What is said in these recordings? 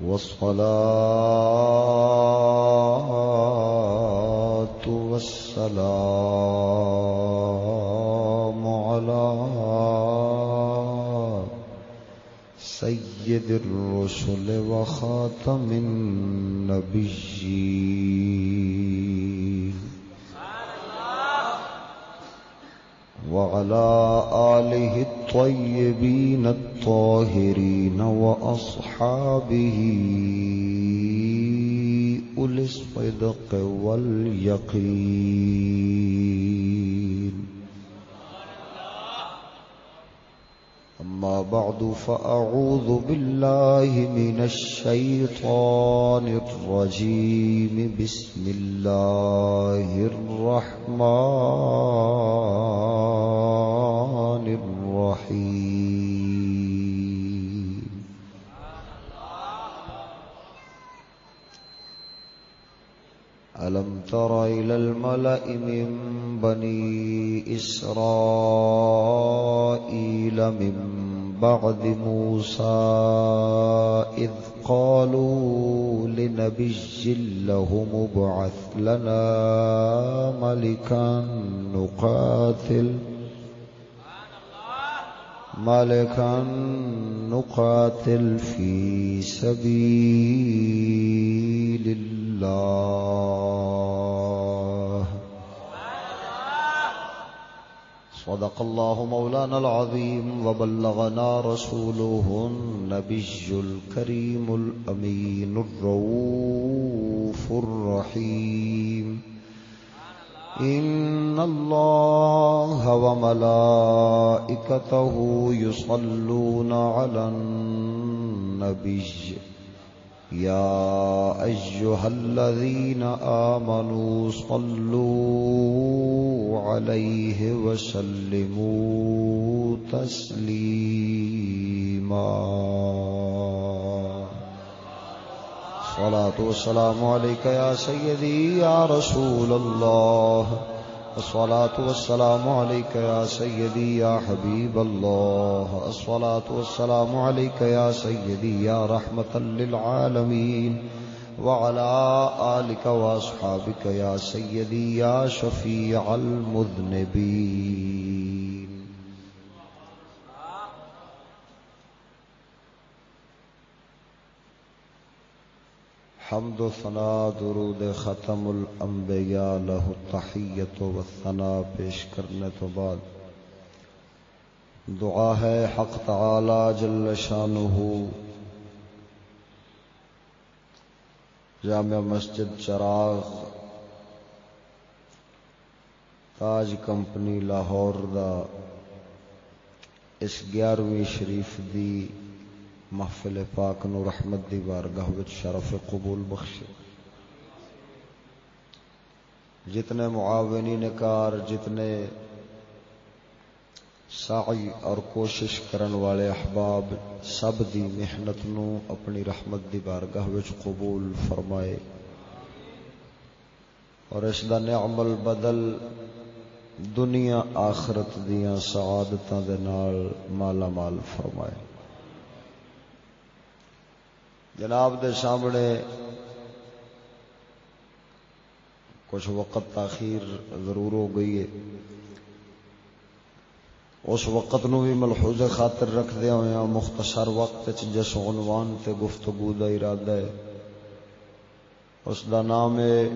والصلاة والسلام على سيد الرسل وخاتم النبيين. وعلى آله الطيبين الطاهرين وأصحابه أولي الصدق واليقين. أما بعد، فأعوذ بالله من الشيطان الرجيم. بسم الله الرحمن تر إلى الملأ من بني إسرائيل من بعد موسى إذ قالوا لنبي له مبعث لنا ملكا نقاتل. ملكا نقاتل في سبيل الله. صدق الله مولانا العظيم وبلغنا رسوله النبي الكريم الأمين الرؤوف الرحيم. إن الله وملائكته يصلون على النبي. يا أيها الذين آمنوا صلوا عليه وسلموا تسليما. صلاة والسلام عليك يا سيدي يا رسول الله. الصلاة والسلام عليك يا سيدي يا حبيب الله. الصلاة والسلام عليك يا سيدي يا رحمة للعالمين. وعلى آلك وأصحابك يا سيدي يا شفيع المذنبين. حمد و ثنا درود ختم الانبیاء له التحیت و ثنا پیش کرنے تو بعد۔ دعا ہے حق تعالی جل شانہ جامع مسجد چراغ۔ تاج کمپنی لاہور دا۔ اس گیارہویں شریف دی محفل پاک نو رحمت دی بارگاہ وچ شرف قبول بخشے جتنے معاونین کار، جتنے سعی اور کوشش کرن والے احباب، سب دی محنت نو اپنی رحمت دی بارگاہ وچ قبول فرمائے۔ اور اس دا نعم البدل دنیا آخرت دیاں سعادتاں دے نال مالا مال فرمائے۔ جناب دے سامنے کچھ وقت تاخیر ضرور ہو گئی ہے۔ اس وقت نو بھی ملحوظ خاطر رکھ دیا ہوا ہاں، مختصر وقت جس عنوان تے گفتگو دا ارادہ ہے، اس دا نام ہے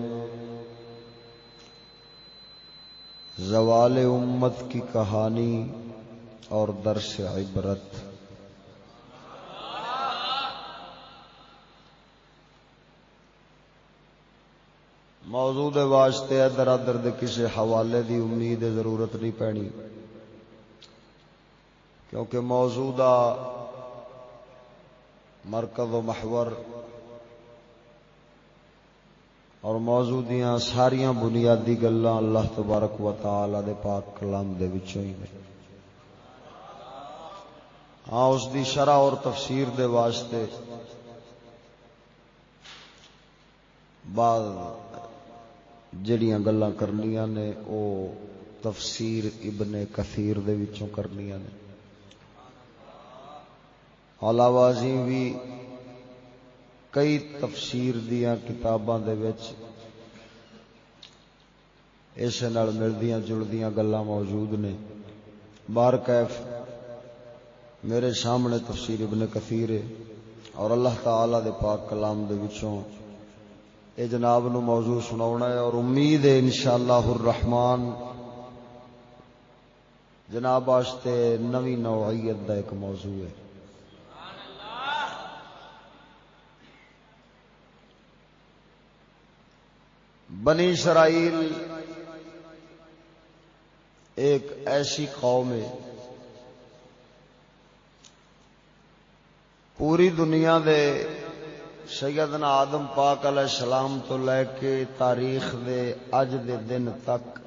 زوال امت کی کہانی اور درس عبرت۔ موضوع دے واسطے ادھر ادھر دے کسی حوالے دی امید ضرورت نہیں پینی کیونکہ موجودہ مرکز و محور اور موجودیاں ساریاں بنیادی گلاں اللہ تبارک و تعالی دے پاک کلام دے وچوں ہی نے۔ ہاں اس دی شرح اور تفسیر دے واسطے بعض جڑیاں گلاں کرنیاں نے، او تفسیر ابن کثیر دے وچوں کرنیاں نے۔ علاوہ بھی کئی تفسیر دیا کتاباں اس ملدیاں جلدیاں گلا موجود نے۔ بار کیف میرے سامنے تفسیر ابن کثیر ہے اور اللہ تعالی دے پاک کلام دے وچوں اے جناب نو موضوع سناونا ہے اور امید ہے انشاءاللہ الرحمن جناب واسطے نوی نوعیت دا ایک موضوع ہے۔ بنی اسرائیل ایک ایسی قوم ہے۔ پوری دنیا دے سیدنا آدم پاک علیہ السلام تو لے کے تاریخ دے اج دے دن تک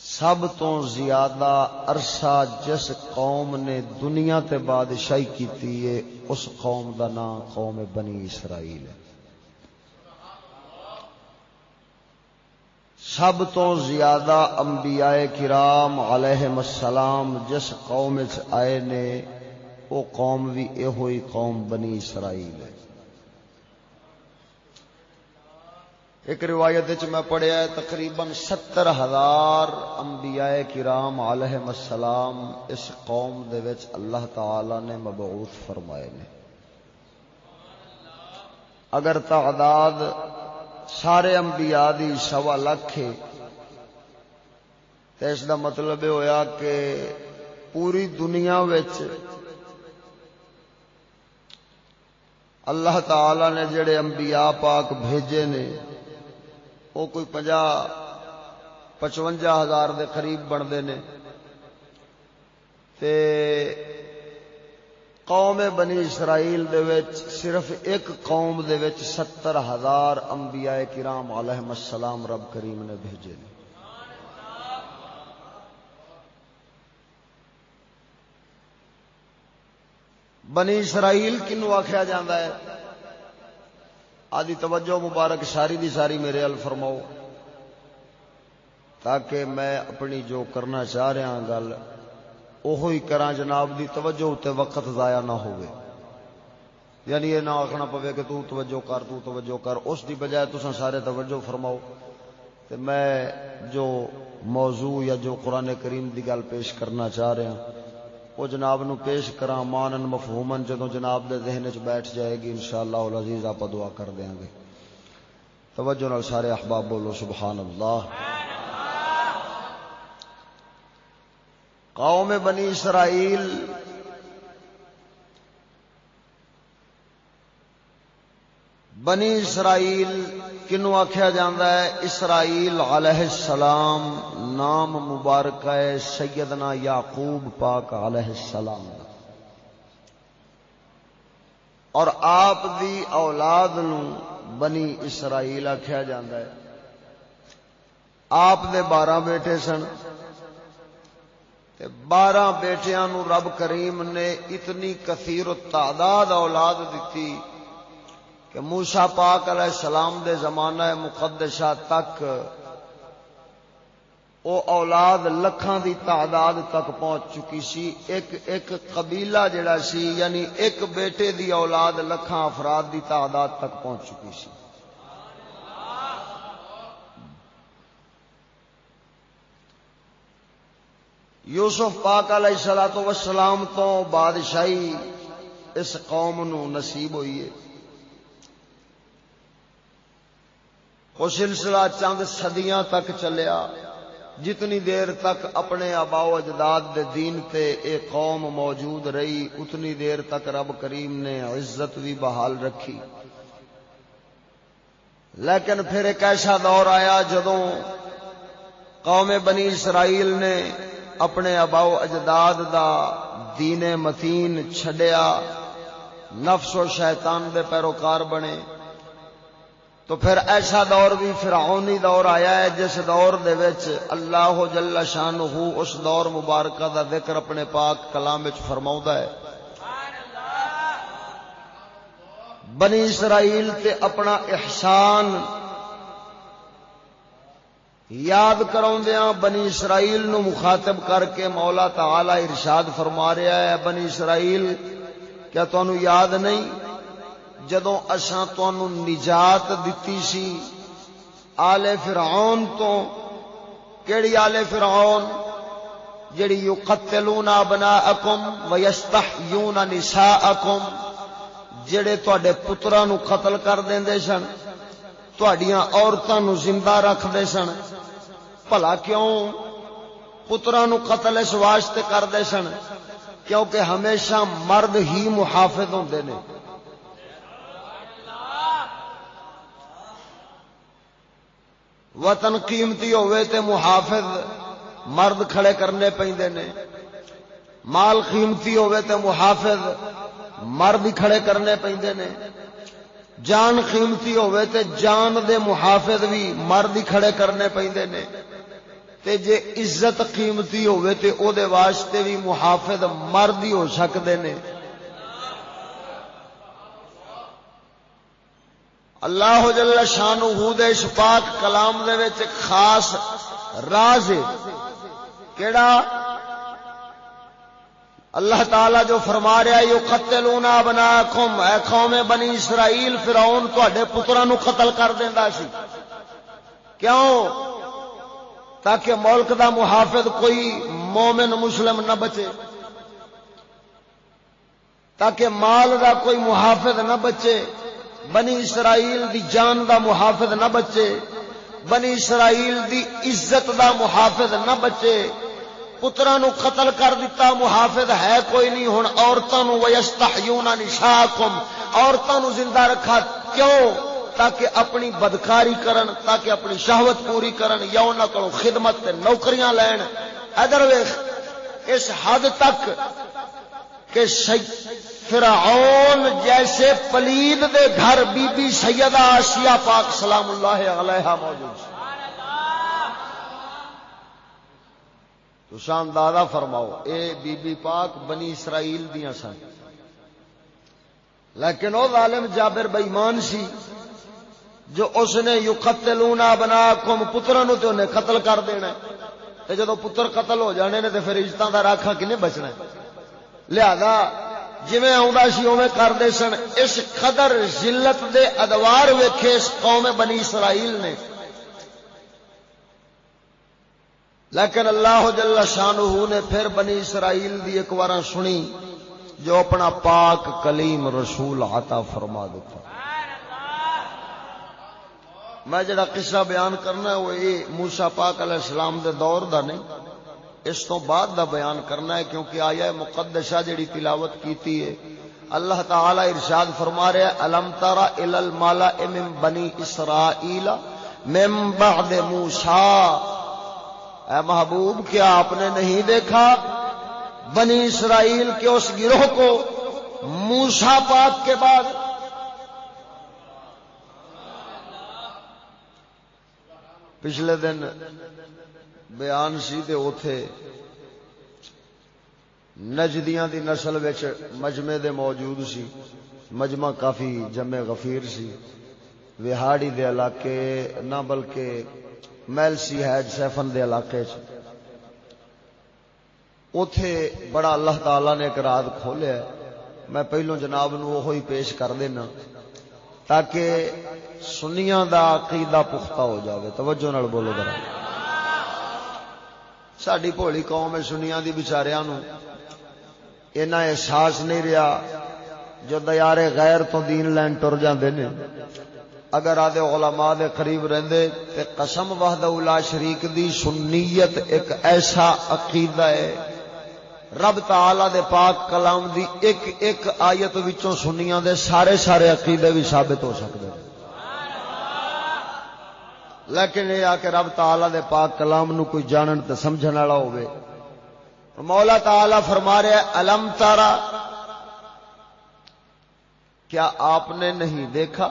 سب تو زیادہ عرصہ جس قوم نے دنیا تے بادشاہی کی اس قوم دا نام قوم بنی اسرائیل ہے۔ سب تو زیادہ انبیاء کرام علیہ السلام جس قوم آئے نے وہ قوم بھی یہ قوم بنی اسرائیل ہے۔ ایک روایت میں پڑھیا ہے، تقریباً ستر ہزار انبیاء کرام علیہ السلام اس قوم دے وچ اللہ تعالی نے مبعوث فرمائے نے۔ اگر تعداد سارے انبیاء دی سوا لکھ تو اس دا مطلب یہ ہویا کہ پوری دنیا وچ اللہ تعالی نے جڑے انبیاء پاک بھیجے نے، وہ کوئی پنجا پچوجا ہزار دے قریب بنتے ہیں۔ قوم بنی اسرائیل دے وچ صرف ایک قوم دے وچ ستر ہزار انبیاء کرام علیہ السلام رب کریم نے بھیجے بنی اسرائیل کنو آخیا جاندہ ہے؟ آدھی توجہ مبارک ساری دی ساری میرے ال فرماؤ۔ تاکہ میں اپنی جو کرنا چاہ رہا ہاں گل اوہی کرا جناب دی توجہ تے وقت ضائع نہ ہوئے۔ یعنی یہ نہ آخنا پوے کہ تو توجہ کر، تو توجہ کر۔ اس دی بجائے تساں سارے توجہ فرماؤ۔ تے میں جو موضوع یا جو قرآن کریم دی گل پیش کرنا چاہ رہا ہوں وہ جناب نو پیش کرا مانن مفہومن جدو جناب دے ذہن چ بیٹھ جائے گی، انشاءاللہ العزیز آپ دعا کر دیں گے۔ توجہ نال سارے احباب بولو سبحان اللہ قوم بنی اسرائیل بنی اسرائیل کنو آخیا ہے؟ اسرائیل علیہ السلام نام مبارک ہے سیدنا یعقوب پاک علیہ السلام اور آپ دی اولاد نو بنی اسرائیل آخیا ہے۔ آپ دے بارہ بیٹے سن۔ بارہ بیٹیاں نو رب کریم نے اتنی کثیر تعداد اولاد دیتی۔ کہ موسا پاک علیہ السلام دے زمانہ مقدشہ تک او اولاد لکھاں دی تعداد تک پہنچ چکی سی۔ ایک ایک قبیلہ جڑا سی یعنی ایک بیٹے دی اولاد لکھاں افراد دی تعداد تک پہنچ چکی سی۔ یوسف پاک علیہ سلاۃ وسلام تو بادشاہی اس قوم نو نصیب ہوئی ہے۔ وہ سلسلہ چند صدیاں تک چلیا، جتنی دیر تک اپنے آباؤ اجداد دے دین تے اے قوم موجود رہی، اتنی دیر تک رب کریم نے عزت بھی بحال رکھی۔ لیکن پھر ایک ایسا دور آیا جدوں قوم بنی اسرائیل نے اپنے اباؤ اجداد دا دین متین چھڈیا، نفس و شیطان دے پیروکار بنے۔ تو پھر ایسا دور بھی فرعونی دور آیا ہے جس دور دے وچ اللہ جل شان اس دور مبارکہ دا ذکر اپنے پاک کلام وچ فرماؤں ہے۔ بنی اسرائیل تے اپنا احسان یاد کراؤ بنی اسرائیل نو مخاطب کر کے مولا تعالی ارشاد فرما رہا ہے، بنی اسرائیل، کیا تمہیں یاد نہیں؟ جدوں اساں تانوں نجات دتی سی آل فرعون تو کیڑی آل فرعون جڑی یقتلون ابناءکم ویستحیون نساءکم جڑے تواڈے پتراں نو قتل کر دیندے سن تواڈیاں عورتاں نو زندہ رکھدے سن بھلا کیوں پتراں نو قتل اس واسطے کردے سن کیونکہ ہمیشہ مرد ہی محافظ ہوندے نے وطن قیمتی ہوئے تے محافظ مرد کھڑے کرنے پیندے نے۔ مال قیمتی ہوئے تے محافظ مرد کھڑے کرنے پیندے نے۔ جان قیمتی ہوئے تے جان دے محافظ بھی مرد کھڑے کرنے پیندے نے۔ تے جے عزت قیمتی ہوئے تے او دے واسطے بھی محافظ مرد ہی ہو سکتے نے۔ اللہ جل شانہ دے اس پاک کلام دے وچ خاص راز ہے۔ کیڑا؟ اللہ تعالی جو فرما رہا ہے قتلون ابناکم۔ اے قوم بنی اسرائیل، فرعون تواڈے پتراں نو قتل کر دیندا سی۔ کیوں؟ تاکہ ملک دا محافظ کوئی مومن مسلم نہ بچے۔ تاکہ مال دا کوئی محافظ نہ بچے۔ بنی اسرائیل دی جان دا محافظ نہ بچے، بنی اسرائیل دی عزت دا محافظ نہ بچے۔ پترا نو قتل کر دیتا، محافظ ہے کوئی نہیں۔ ہوں عورتوں ویستحیون نساکم عورتوں نو زندہ رکھا۔ کیوں؟ تاکہ اپنی بدکاری کرن، تاکہ اپنی شہوت پوری کرن، یا انہاں کو خدمت تے نوکریاں لین۔ ادھر ویکھ اس حد تک کہ فرعون جیسے پلید دے گھر بی بی سیدہ آسیہ پاک سلام اللہ علیہ موجود تو شان دادا فرماؤ، اے بی بی پاک بنی اسرائیل دیاں سن۔ لیکن او ظالم جابر بےمان سی، جو اس نے یو قتل بنا کم پترا نو تو انہیں قتل کر دینا تے جدو پتر قتل ہو جانے نے تے پھر عزتوں کا راکھا کنے بچنا ہے۔ لہذا جی سی اوے کرتے سن، اس قدر ذلت دے ادوار ویکھے اس قوم بنی اسرائیل نے۔ لیکن اللہ جل شانہ نے پھر بنی اسرائیل دی ایک بار سنی، جو اپنا پاک کلیم رسول عطا فرما دیتا۔ میں جڑا قصہ بیان کرنا وہ یہ موسا پاک علیہ السلام دے دور دا نہیں۔ اس تو بعد دا بیان کرنا ہے کیونکہ آیا مقدشہ جڑی تلاوت کیتی ہے۔ اللہ تعالی ارشاد فرما رہے الم تارا المالا من بنی اسرائیل من بعد موسا اے محبوب، کیا آپ نے نہیں دیکھا بنی اسرائیل کے اس گروہ کو موسا پاک کے بعد؟ پچھلے دن بیان سی تے اوتھے نجدیاں دی نسل وچ مجمع دے موجود سی، مجمع کافی جمع غفیر سی۔ وہاڑی دے علاقے نہ بلکہ میلسی حیج سیفن دے علاقے چ۔ اوتھے بڑا اللہ تعالی نے ایک رات کھولیا میں پہلو جناب نو وہی پیش کر دینا تاکہ سنیاں دا عقیدہ پختہ ہو جاوے۔ توجہ نال بولو ذرا۔ ساڈی بھولی قوم ہے سنیاں دی بیچاریاں اینا احساس نہیں رہا جو دیارے غیر تو دین لین ٹر جاندے نے اگر آدھے علماء دے قریب رہندے تے قسم وحدہ لا شریک دی سنیت ایک ایسا عقیدہ ہے رب تعالی دے پاک کلام دی ایک ایک آیت وچوں سنیاں دے سارے سارے عقیدے بھی ثابت ہو سکتے ہیں لیکن یہ آ کہ رب تعالی دے پاک کلام نو کوئی جانن تے سمجھن والا ہوے مولا تعالی فرما رہا ہے الم تارا کیا آپ نے نہیں دیکھا؟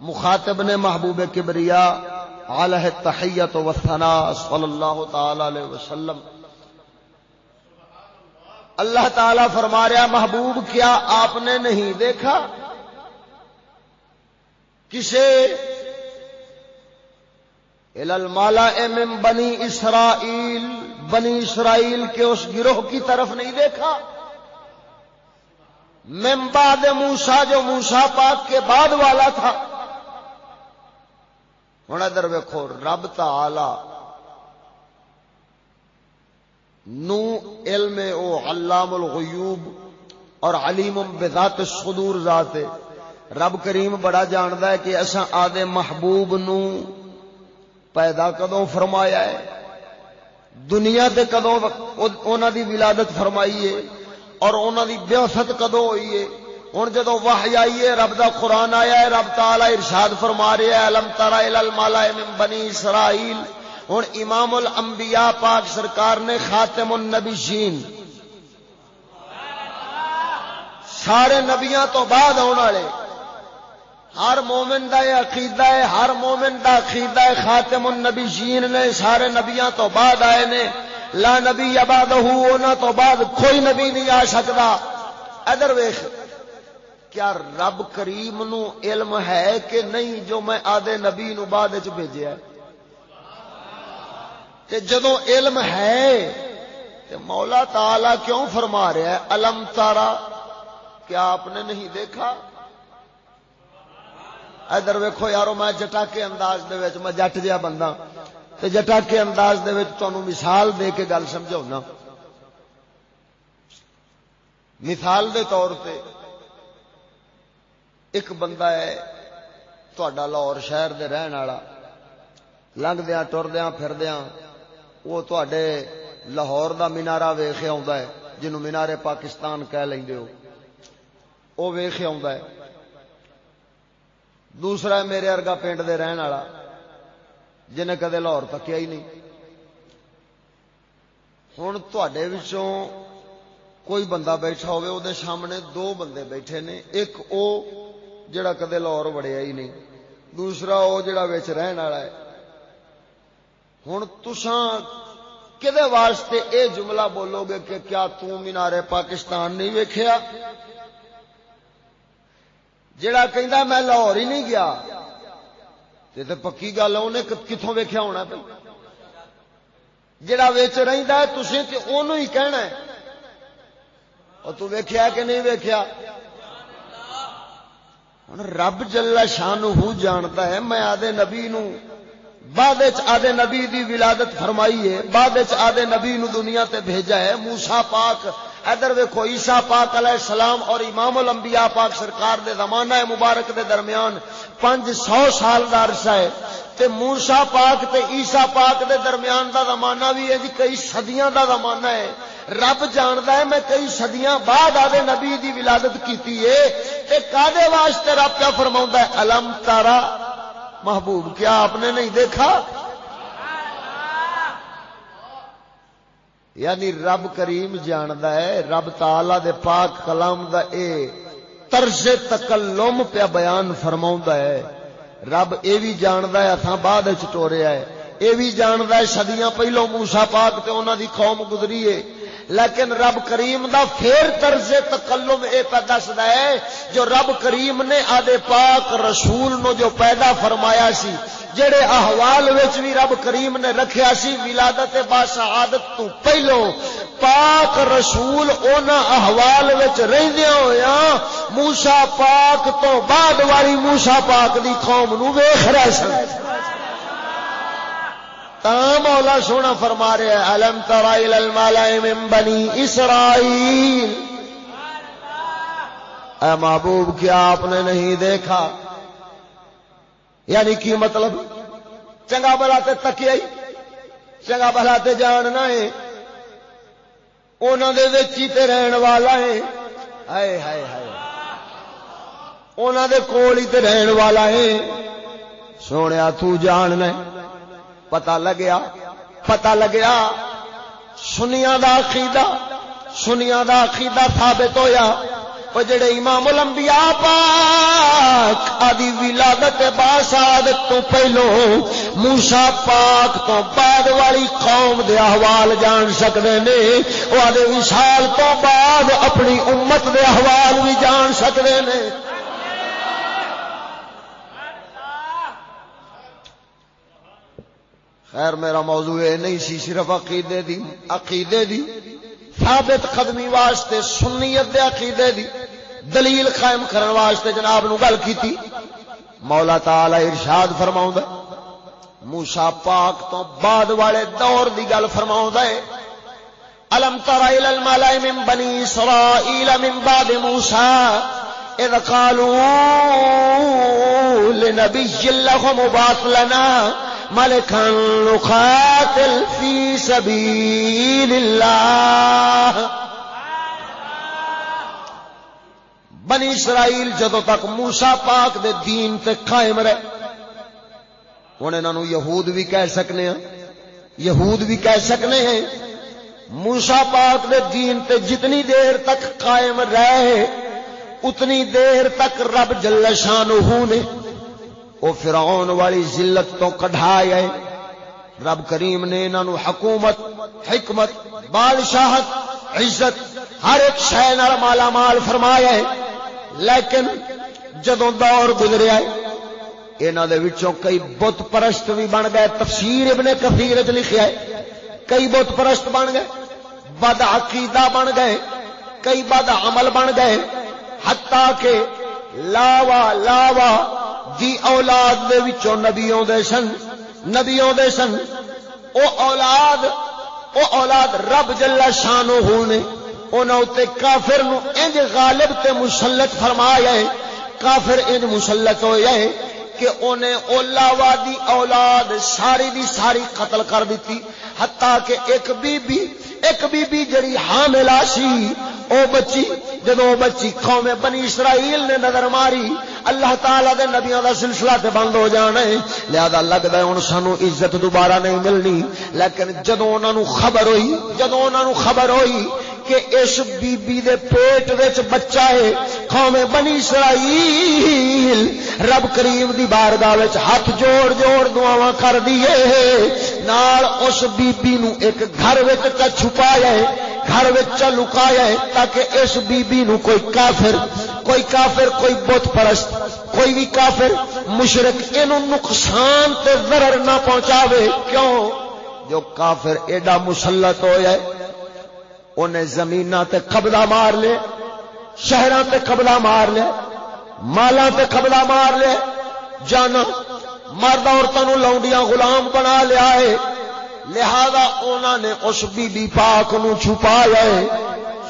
مخاطب نے محبوب کبریا علیہ تحیت و ثنا صلی اللہ تعالی علیہ وسلم۔ اللہ تعالی فرما رہا محبوب کیا آپ نے نہیں دیکھا؟ کسے من بنی اسرائیل بنی اسرائیل کے اس گروہ کی طرف نہیں دیکھا۔ بعد موسا جو موسا پاک کے بعد والا تھا۔ ہوں ادھر ویکو رب تعالی نو علم او علام الغیوب اور علیم بذات الصدور ذات رب کریم بڑا جاندا ہے کہ اساں آدے محبوب نو پیدا کدوں فرمایا ہے؟ دنیا تے کدوں انہاں دی ولادت فرمائی ہے اور انہاں دی بیعت کدوں ہوئی ہے؟ ہن جدوں وحی آئی ہے، رب دا قرآن آیا ہے، رب تعالی ارشاد فرما رہا ہے الم ترى الى من بنی اسرائیل؟ ہن امام الانبیاء پاک سرکار نے خاتم النبیین۔ سارے نبیاں تو بعد آنے والے۔ ہر مومن دا یہ عقیدہ ہے، ہر مومن دا عقیدہ ہے، خاتم النبیین نے سارے نبیاں تو بعد آئے نے۔ لا نبی آباد ہونا تو بعد کوئی نبی نہیں آ سکتا۔ ادر ویخ کیا رب کریم نو علم ہے کہ نہیں جو میں آدھے نبی نو بعد بھیجا کہ جدو علم ہے تو مولا تعالی کیوں فرما رہا ہے؟ الم تارا کیا آپ نے نہیں دیکھا؟ ادھر ویکو یارو، میں جٹا کے انداز دے وچ، میں جٹ جہا بندہ۔ تے جٹا کے انداز دے وچ تانوں مثال دے کے گل سمجھاؤنا۔ مثال دے طور تے ایک بندہ ہے، تہاڈا لاہور شہر دے رہن والا۔ لنگدیاں، ٹردیاں، پھردیاں، وہ تواڈے لاہور دا مینارہ ویکھے آوندا ہے، جنوں مینارے پاکستان کہہ لیندے ہو۔ وہ ویخ ہے۔ دوسرا میرے ارگا پنڈ دے رہن والا جنہیں کدے لاہور تکیا ہی نہیں۔ ہوں تھوڑے کوئی بندہ بیٹھا ہوئے وہ سامنے دو بندے بیٹھے نے، ایک او جڑا کدے لاہور وڑیا ہی نہیں، دوسرا وہ جڑا بچ رہن والا ہے۔ ہوں تسان کدے واسطے اے جملہ بولو گے کہ کیا تینارے پاکستان نہیں ویکھیا؟ جڑا کہ میں لاہور ہی نہیں گیا تو پکی گل انہیں کتوں ویکیا ہونا پہ؟ جڑا ویچ رہتا ہے تھی تو انہوں ہی کہنا ہے۔ اور تو ویکھیا کہ نہیں ویکھیا؟ ہوں رب جلا شان جانتا ہے، میں آدھے نبی نو بعد آدھے نبی دی ولادت فرمائی ہے، بعد آدھے نبی نو دنیا تے بھیجا ہے موسا پاک ادھر ویکو عیسا پاک علیہ السلام اور امام الانبیاء پاک سرکار دے زمانہ مبارک دے درمیان پانچ سو سال کا عرصہ ہے۔ تے موسا پاک تے عیسا پاک دے درمیان دا زمانہ بھی ہے جی کئی صدیاں دا زمانہ ہے۔ رب جاندا ہے، میں کئی صدیاں بعد آدھے نبی دی ولادت کیتی ہے۔ تے کادے واسطے رب کیا فرماؤں ہے؟ علم تارا محبوب، کیا آپ نے نہیں دیکھا؟ یعنی رب کریم جاند ہے، رب تعالی دے پاک کلام دا اے طرز تکلم پیا بیان فرما ہے۔ رب اے بھی جاند ہے اتنا بعد چوریا ہے اے بھی جاند ہے سدیاں پہلو موسا پاک تے انہوں دی قوم گزری ہے۔ لیکن رب کریم دا پھر طرز تکلم اے پہ دسدا ہے، جو رب کریم نے آدے پاک رسول نو جو پیدا فرمایا سی جڑے احوال وچ بھی رب کریم نے رکھیا سی، ولادت با سعادت تو پہلو، پاک رسول اونا احوال وچ رہندیاں ہویا موسی پاک تو بعد والی موسی پاک دی قوم نو ویکھ رہے سن۔ تا مولا سونا فرما رہے ہیں الم ترائل المالا من بنی اسرائیل؟ اے محبوب، کیا آپ نے نہیں دیکھا؟ یعنی کی مطلب؟ چنگا بلا تے تکیا چنگا بلا تے جاننا ہے۔ انہوں دے وچی تے رہن والا ہے۔ ہائے ہائے ہائے۔ انہوں دے کول ہی تے رہن والا ہے۔ سونے تو جاننا ہے۔ پتا لگیا پتا لگیا۔ سنیا دا عقیدہ سنیا دا عقیدہ ثابت ہویا۔ وہ جڑے امام الانبیاء پاک، آدی ولادت باسادت تو پہلو موسا پاک تو بعد والی قوم دے احوال جان سکتے نے وہ آدھے وشال تو بعد اپنی امت دے احوال بھی جان سکتے نے۔ خیر، میرا موضوع یہ نہیں سی، صرف عقیدے دی عقیدے دی۔ ثابت قدمی واسطے، سنیت دے عقیدے دی دلیل قائم کرنے واسطے جناب نو گل کی مولا تعالی ارشاد فرماؤں موسا پاک تو بعد والے دور دی گل فرماؤں الم تر الى الملائ من بني اسرائيل من بعد موسى اذ قالوا لنبي الله مبعث لنا ملكا نقاتل في سبيل الله بنی اسرائیل جدو تک موسا پاک دے دین تے قائم رہے ہوں انہوں ہاں۔ یہود بھی کہہ سکنے ہیں یہود بھی کہہ سکنے ہیں موسا پاک دے دین تے جتنی دیر تک قائم رہے، اتنی دیر تک رب جل شانہ نے او فرعون والی ذلت تو کڈھایا ہے۔ رب کریم نے انہوں حکومت، حکمت، بادشاہت، عزت، ہر ایک شہ مالا مال فرمایا ہے۔ لیکن جدوں دور گزریا ہے انہوں دے وچوں کئی بت پرست بھی بن گئے۔ تفسیر ابن کثیر وچ لکھیا ہے، کئی بت پرست بن گئے، بد عقیدہ بن گئے، کئی بد عمل بن گئے۔ حتیٰ کہ لاوا لاوا دی اولاد دے وچوں نبیوں دے سن نبیوں دے سن۔ او اولاد او اولاد رب جل شانو ہونے انہوں کافر نو انج غالب تے مسلط فرمایا ہے۔ کافر انج مسلط ہویا ہے کہ انہیں اولا وادی اولاد ساری دی ساری قتل کر دیتی، حتیٰ کہ ایک بی بی ایک بی بی جڑی حاملہ سی او بچی، جدو بچی قوم بنی اسرائیل نے نظر ماری، اللہ تعالی دے نبیوں دا سلسلہ تے بند ہو جانا ہے۔ لہذا لگدا ہے ہن سانو عزت دوبارہ نہیں ملنی، لیکن جدو انہاں نو خبر ہوئی، جدو انہاں نو خبر ہوئی کہ اس بی بی دے پیٹ وچ بچہ ہے، قوم بنی اسرائیل۔ رب کریم دی بارگاہ وچ ہاتھ جوڑ جوڑ دعاواں کر دیے نال اس بی بی نو ایک گھر وچ چھپایا ہے، گھر وچ لکایا ہے تاکہ اس بی بی نو کوئی کافر کوئی کافر، کوئی بت پرست، کوئی بھی کافر مشرق اینو نقصان تے ضرر نہ پہنچاوے۔ کیوں؟ جو کافر ایڈا مسلط ہو جائے انہیں زمین تے قبضہ مار لے، شہراں تے قبضہ مار لے مالا تے قبضہ مار لے۔ جانا، مرد عورتوں لاؤنڈیاں غلام بنا لیا ہے لہذا انہوں نے اس بی بی پاک نو چھپایا ہے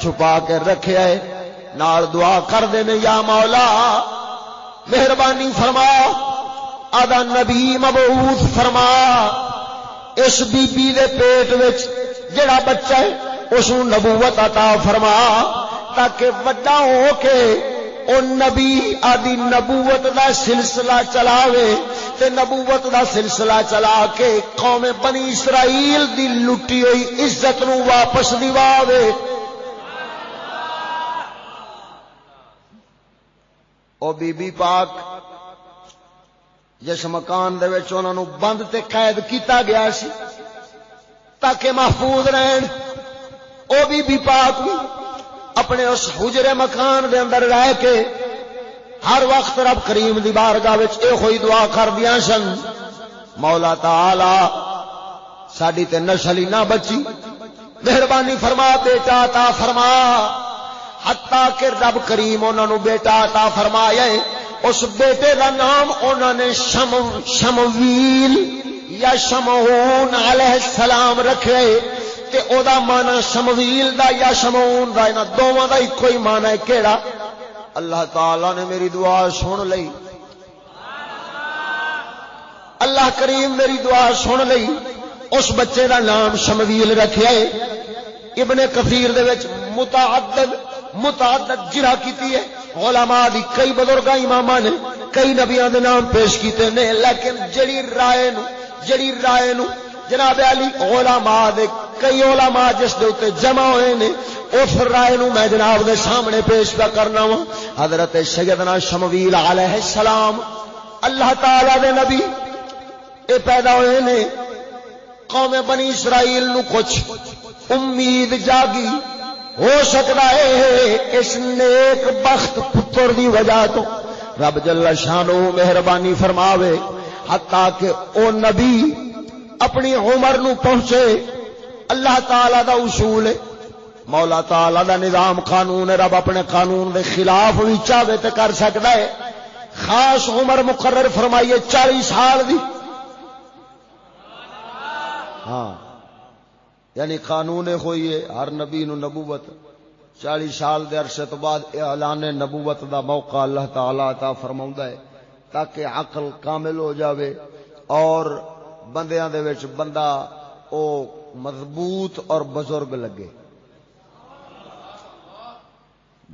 چھپا کے رکھا ہے نال دعا کر دے یا مولا، مہربانی فرما آدھا نبی مبعوث فرما۔ اس بی بی دے پیٹ وچ جڑا بچہ ہے اس نبوت عطا فرما تاکہ وڈا ہو کے او نبی آدی نبوت دا سلسلہ چلاوے تے نبوت دا سلسلہ چلا کے قوم بنی اسرائیل دی لٹی ہوئی عزت نو واپس دیواوے۔ او بی بی پاک، جس مکان دے وچ انہاں نو بند تے قید کیتا گیا سی تاکہ محفوظ رہن۔ او بی بی پاک بھی اپنے اس حجرے مکان دے اندر رہ کے ہر وقت رب کریم دی بارگاہ وچ اے ہوئی دعا کر دیا سن، مولا تعالی ساڈی تے نسل نہ بچی۔ مہربانی فرما، بیٹا عطا فرما۔ حتا کہ رب کریم انہاں نو بیٹا عطا فرمایا اس بیٹے دا نام انہاں نے شم، شمویل یا شمعون علیہ السلام رکھے۔ تے او دا مانا شمویل دا یا شمعون دا، انہاں دوواں دا ایک کوئی مانا ہے کیڑا؟ اللہ تعالی نے میری دعا سن لئی۔ اللہ کریم میری دعا سن لئی۔ اس بچے دا نام شمویل رکھیا ہے۔ ابن کثیر دے وچ متعدد متعدد جرا کیتی ہے۔ علماء دی کئی بزرگ امام نے کئی نبیاں دے نام پیش کیتے نے، لیکن جڑی رائے نو، جڑی رائے نو جناب علی، علماء دے، کئی علماء جس دے اوتے جمع ہوئے نے، اس رائے نو میں جناب دے سامنے پیش پہ کرنا وا حضرت سیدنا شمویل علیہ السلام، اللہ تعالی دے نبی، اے پیدا ہوئے نے، قوم بنی اسرائیل نو کچھ امید جاگی۔ ہو سکتا ہے اس نیک بخت پتر دی وجہ تو رب جل شانو مہربانی فرماوے حتا کہ او نبی اپنی عمر نو پہنچے۔ اللہ تعالی دا اصول ہے۔ مولا تعالی دا نظام قانون رب اپنے قانون دے خلاف بھی چاہے تو کر سکتا ہے۔ خاص عمر مقرر فرمائیے، چالیس سال دی۔ ہاں۔ یعنی قانون ہوئی ہے، ہر نبی نو نبوت۔ چالی سال دے عرصے تو بعد اعلان نبوت دا موقع اللہ تعالی عطا فرماؤں ہے، تاکہ عقل کامل ہو جاوے اور بندیاں دے وچ بندہ او مضبوط اور بزرگ لگے۔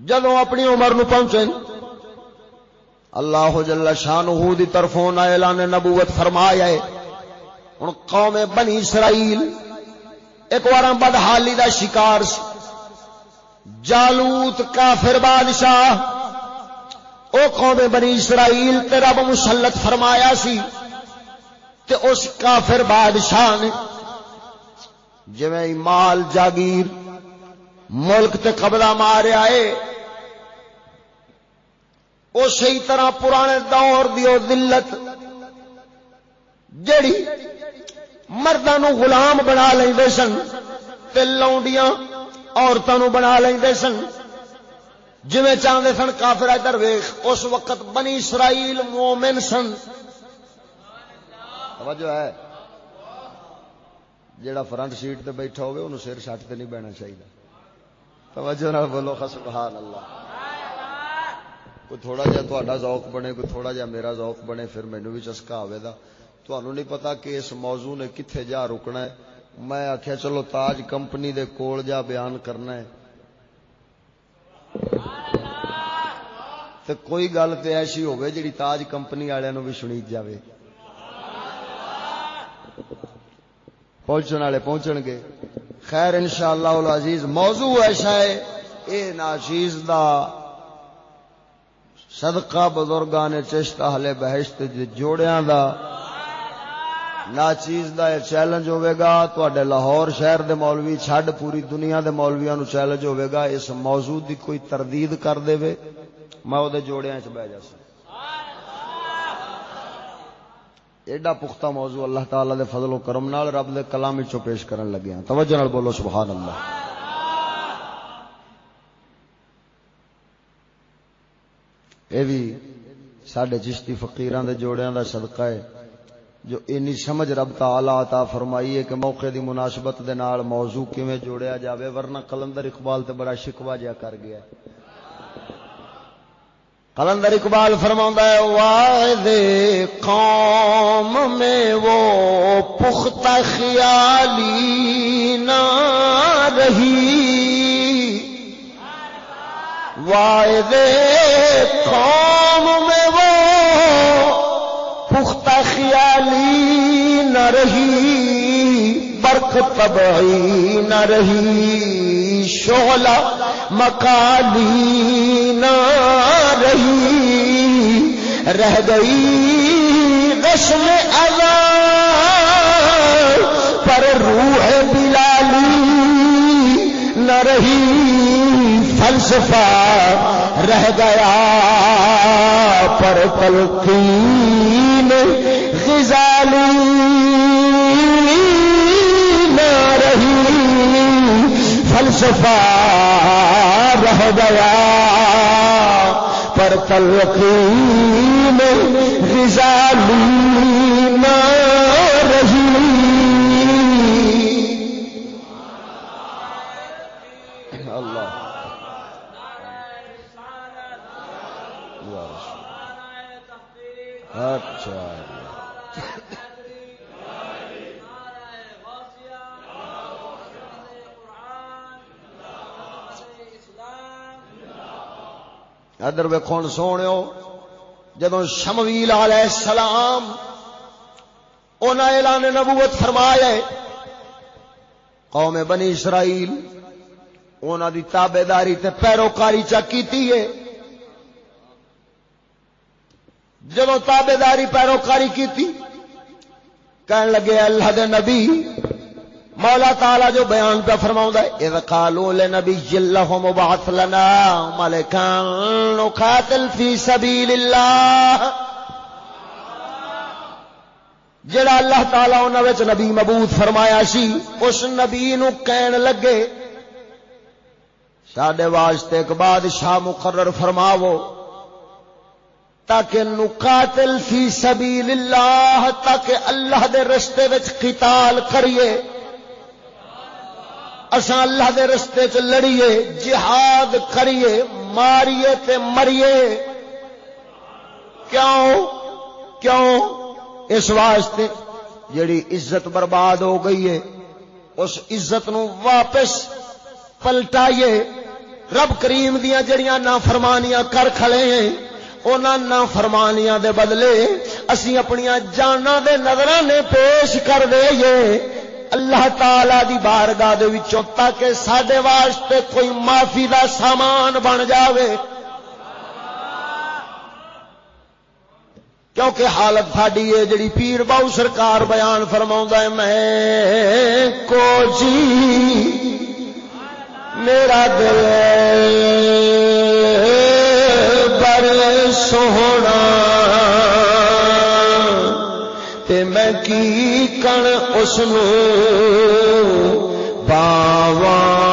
جدو اپنی عمر نو پہنچے، اللہ جل شانہ دی طرفوں اعلان نبوت فرمایا ہے۔ ہن قوم بنی اسرائیل ایک بار بدحالی دا شکار سی۔ جالوت کافر بادشاہ، او قوم بنی اسرائیل تے رب مسلط فرمایا سی۔ تے اس کافر بادشاہ نے جویں مال جاگیر ملک تے قبضہ ماریا ہے اسی طرح پرانے دور دیو دلت جڑی مردوں غلام بنا لیں سن تے لونڈیاں عورتوں بنا لیں سن جی چاہتے سن کافر ادھر اس وقت بنی اسرائیل مومن سن۔ توجہ ہے۔ جیڑا فرنٹ سیٹ تے بیٹھا ہوئے، انہوں سر سٹ تے نہیں بہنا چاہیے۔ توجہ نہ بولو، سبحان اللہ۔ کوئی تھوڑا جا تھوڑا ذوق بنے، کوئی تھوڑا جا میرا ذوق بنے، پھر مینو بھی چسکا آئے گا تمہوں نہیں پتا کہ اس موضوع نے کتنے جا رکنا ہے۔ میں آخیا چلو تاج کمپنی دے کول جا بیان کرنا ہے۔ تو کوئی گل تو ایسی ہوگی جی تاج کمپنی والوں بھی سنی جائے پہنچنے والے پہنچن گے۔ خیر انشاءاللہ العزیز، موضوع ایسا ہے، اے ناچیز دا صدقہ بزرگان چشت اہل بہشت جوڑیاں دا نا چیز دا چیلنج ہوئے گا۔ تو لاہور شہر دے مولوی چھڈ، پوری دنیا دے مولویاں نو چیلنج ہوئے گا۔ اس موضوع دی کوئی تردید کر دے وے، میں او دے جوڑیاں چ بہ جاسا ایڈا پختہ موضوع اللہ تعالی دے فضل و کرم نال رب دے کلام وچوں پیش کرن لگے ہیں۔ توجہ نال بولو سبحان اللہ اے بھی ساڈے چشتی فقیراں دے جوڑیاں دا صدقہ ہے، جو اینی سمجھ رب تعالی عطا فرمائی ہے کہ موقع دی مناسبت دے نال موضوع کیویں جوڑیا جاوے، ورنہ کلندر اقبال تے بڑا شکوا جیا کر گیا۔ کلندر اقبال فرماوندا ہے وعدے قوم میں وہ پختہ خیالی نہ رہی۔ وعدے قوم میں وہ پختہ خیالی نہ رہی۔ برق طبعی نہ رہی۔ شولا مکالی نہ رہی، رہ گئی رسم الا پر روح بلالی نہ رہی، فلسفہ رہ گیا، پر تلقین فلسفہ رہ گیا پر تلقین غزالی نہ رہی۔ اللہ۔ اچھا۔ ادر ویخون سونے جدو شمویل علیہ السلام انہیں اعلان نبوت فرمایا قوم بنی اسرائیل انہوں دی تابے داری تے پیروکاری چا کیتی ہے۔ جب تابے داری پیروکاری کیتی، کہن لگے اللہ دے نبی مولا تعالی جو بیان پہ فرماؤں ہے اذ قالوا لنبی اللہ مبعث لنا ملکان نقاتل فی سبیل اللہ جڑا اللہ تعالی انہاں وچ نبی مبعوث فرمایا سی، اس نبی نو کہن لگے، ساڈے واسطے ایک بادشاہ مقرر فرماو تاکہ نقاتل فی سبیل اللہ تاکہ اللہ دے رستے وچ قتال کریے۔ اساں اللہ دے رستے چ لڑیے، جہاد کریے، ماریے تے مریے۔ کیوں؟ کیوں؟ اس واسطے جڑی عزت برباد ہو گئی ہے، اس عزت نو واپس پلٹائیے۔ رب کریم دیا جڑیاں نافرمانیاں کر کھڑے ہیں نہ فرمانیاں دے بدلے اسی اپنی جانا دے نظرانے پیش کر دے اللہ تعالی دی بارگاہ دے وچوں تاکہ ساڈے واسطے کوئی معافی دا سامان بن جاوے۔ کیونکہ حالت ساڈی ہے جڑی پیر باؤ سرکار بیان فرما ہے، میں کو جی میرا دل بر سونا تے میں کی کن اس باواں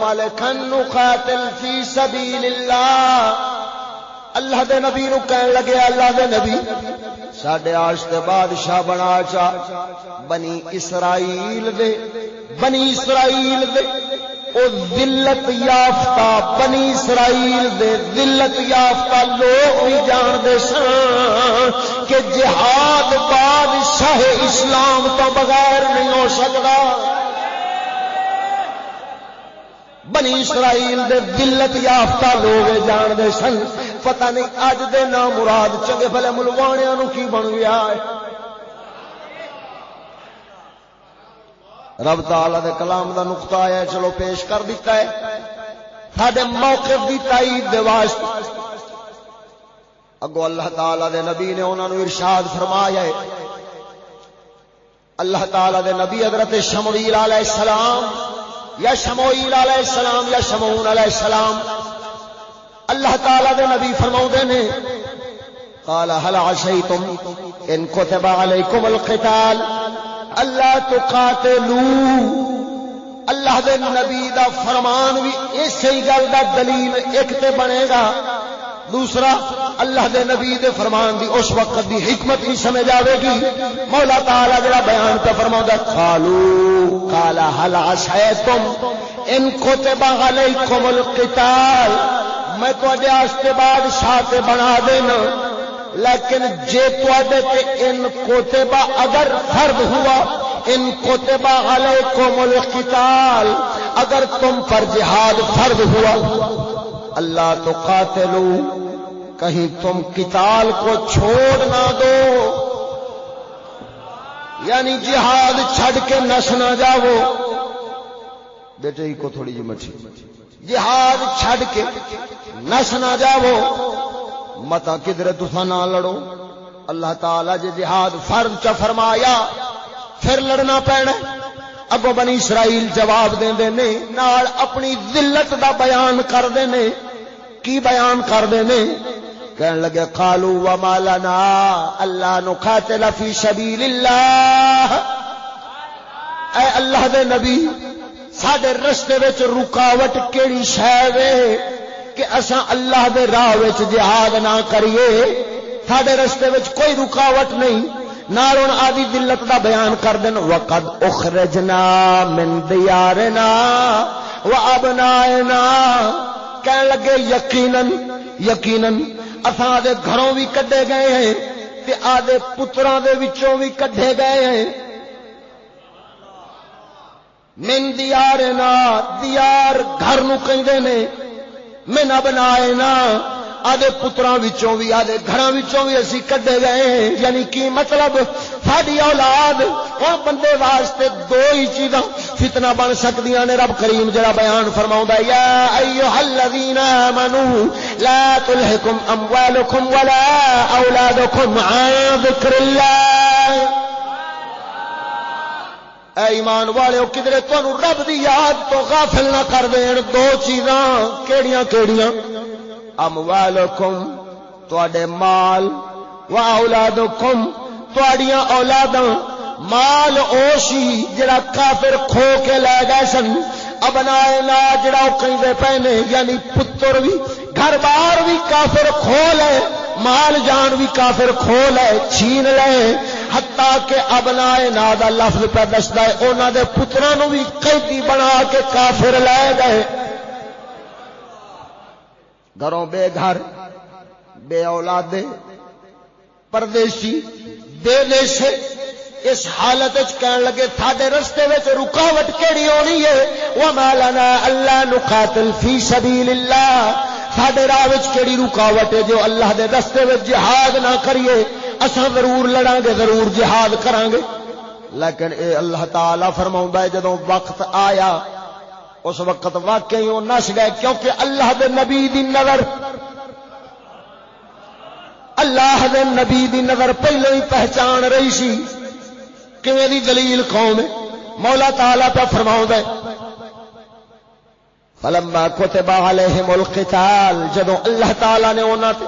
توجہ مالے کھن قاتل فی سبیل اللہ۔ اللہ دے نبی نو کہن لگے، اللہ دے نبی، ساڈے آج تے بادشاہ بنا چا، بنی اسرائیل دے۔ بنی اسرائیل دے۔ او ذلت یافتہ بنی اسرائیل دے۔ ذلت یافتہ لوگ بھی جان دے سن کہ جہاد بادشاہ اسلام تو بغیر نہیں ہو سکتا۔ بنی اسرائیل دے دلت یافتہ لوگ جان دے سن۔ پتہ نہیں اج دے نا مراد چنگے بھلے ملوانیا نو کی بن گیا ہے۔ رب تعالی دے کلام دا نقطہ آیا چلو پیش کر دیتا ہے۔ ساڈے موقف دی تائید دے واسطے۔ اگو اللہ تعالی دے نبی نے انہاں نو ارشاد فرمایا ہے۔ اللہ تعالی دے نبی حضرت شمعیل علیہ السلام یا شموئیل علیہ السلام، یا شمعون علیہ السلام، اللہ تعالی دے نبی فرماؤ نے، قال، هل عشيتم ان كتب عليكم القتال؟ اللہ تقاتلوا اللہ دے نبی دا فرمان بھی اسی گل دا دلیل ایک تے بنے گا۔ دوسرا، اللہ دے نبی دے فرمان دی اس وقت دی حکمت بھی سمجھ آئے گی۔ مولا تعالی جڑا بیان پہ فرما کالو کالا حل عشیتم ان کتب علیکم القتال۔ میں تے آستے بادشاہ تے بنا دینا لیکن جے تے ان کوتبا اگر فرد ہوا، ان کوتبا علیکم القتال۔ اگر تم پر جہاد فرد ہوا، اللہ تو قاتلو۔ کہیں تم کتال کو چھوڑ نہ دو۔ یعنی جہاد چھڑ کے نس نہ جاؤ۔ بیٹے ہی کو تھوڑی جی مچھی۔ جہاد چھڑ کے نس نہ جاؤ۔ متا کدھر تسا نہ لڑو؟ اللہ تعالی جی جہاد فرد چ فرمایا، پھر لڑنا پینا۔ اگو بنی اسرائیل جواب دے نے، نال اپنی ذلت دا بیان کر دے نے کی بیان کر دے نے کہن لگے قالو وما لنا اللہ نقاتل فی سبیل اللہ اے اللہ دے نبی، ساڈے رستے وچ رکاوٹ کیڑی شے وے کہ اساں اللہ دے راہ وچ جہاد نہ کریے۔ ساڈے رستے وچ کوئی رکاوٹ نہیں۔ نال ہن آدی دلت دا بیان کر دین، وقد اخرجنا من دیارنا وابنائنا کہن لگے، یقیناً یقیناً اساں دے گھروں بھی کڈے گئے ہیں تے آدھے پتراں دے وچوں بھی کڈے گئے ہیں۔ من دیارنا دیار گھر نو کہندے نے، من ابنائنا آدھے پترا بھی آدھے گھر بھی اسی کڈے گئے ہیں۔ یعنی کی مطلب؟ ساری اولاد وہ بندے واسطے دو ہی چیزاں فتنہ بن سکتی نے۔ رب کریم جڑا بیان فرما یا ایوہ الذین آمنوا لا تلحکم اموالکم ولا اولادکم عن ذکر اللہ۔ اے ایمان والے کدھر تمہیں رب دی یاد تو غافل نہ کر دین۔ دو چیزاں، کیڑیاں کیڑیاں؟ اموالکم تواڈے مال و اولادکم تواڈیاں اولاداں، مال اوشی جڑا کافر کھو کے لے گئے سن ابنائے نا جڑا کہیں پہنے یعنی پتر بھی گھر بار بھی کافر کھو لے، مال جان بھی کافر کھو لے، چھین لے حتا کہ ابنائے نا دا لفظ پہ دستا ہے انہوں دے پتروں بھی قیدی بنا کے کافر لے گئے۔ گھروں بے گھر، بے اولادے پردیسی بے دیشے اس حالت کہن لگے تھاڈے رستے وچ رکاوٹ کیڑی ہونی ہے؟ وہ مالانا اللہ نقاتل فی سبیل اللہ ساڈے راہ وچ کیڑی رکاوٹ ہے جو اللہ دے رستے وچ جہاد نہ کریے، اساں ضرور لڑاں گے ضرور جہاد کراں گے لیکن اے اللہ تعالی فرماوندا ہے، جدوں وقت آیا اس وقت واقعی وہ نس گئے کیونکہ اللہ دے نبی دی نظر اللہ دے نبی دی نظر پہلو ہی پہچان رہی سی۔ کیویں دی دلیل قوم مولا تعالی پہ فرماؤں دے فلما کتب علیہم القتال جدو اللہ تعالی نے انہاں تے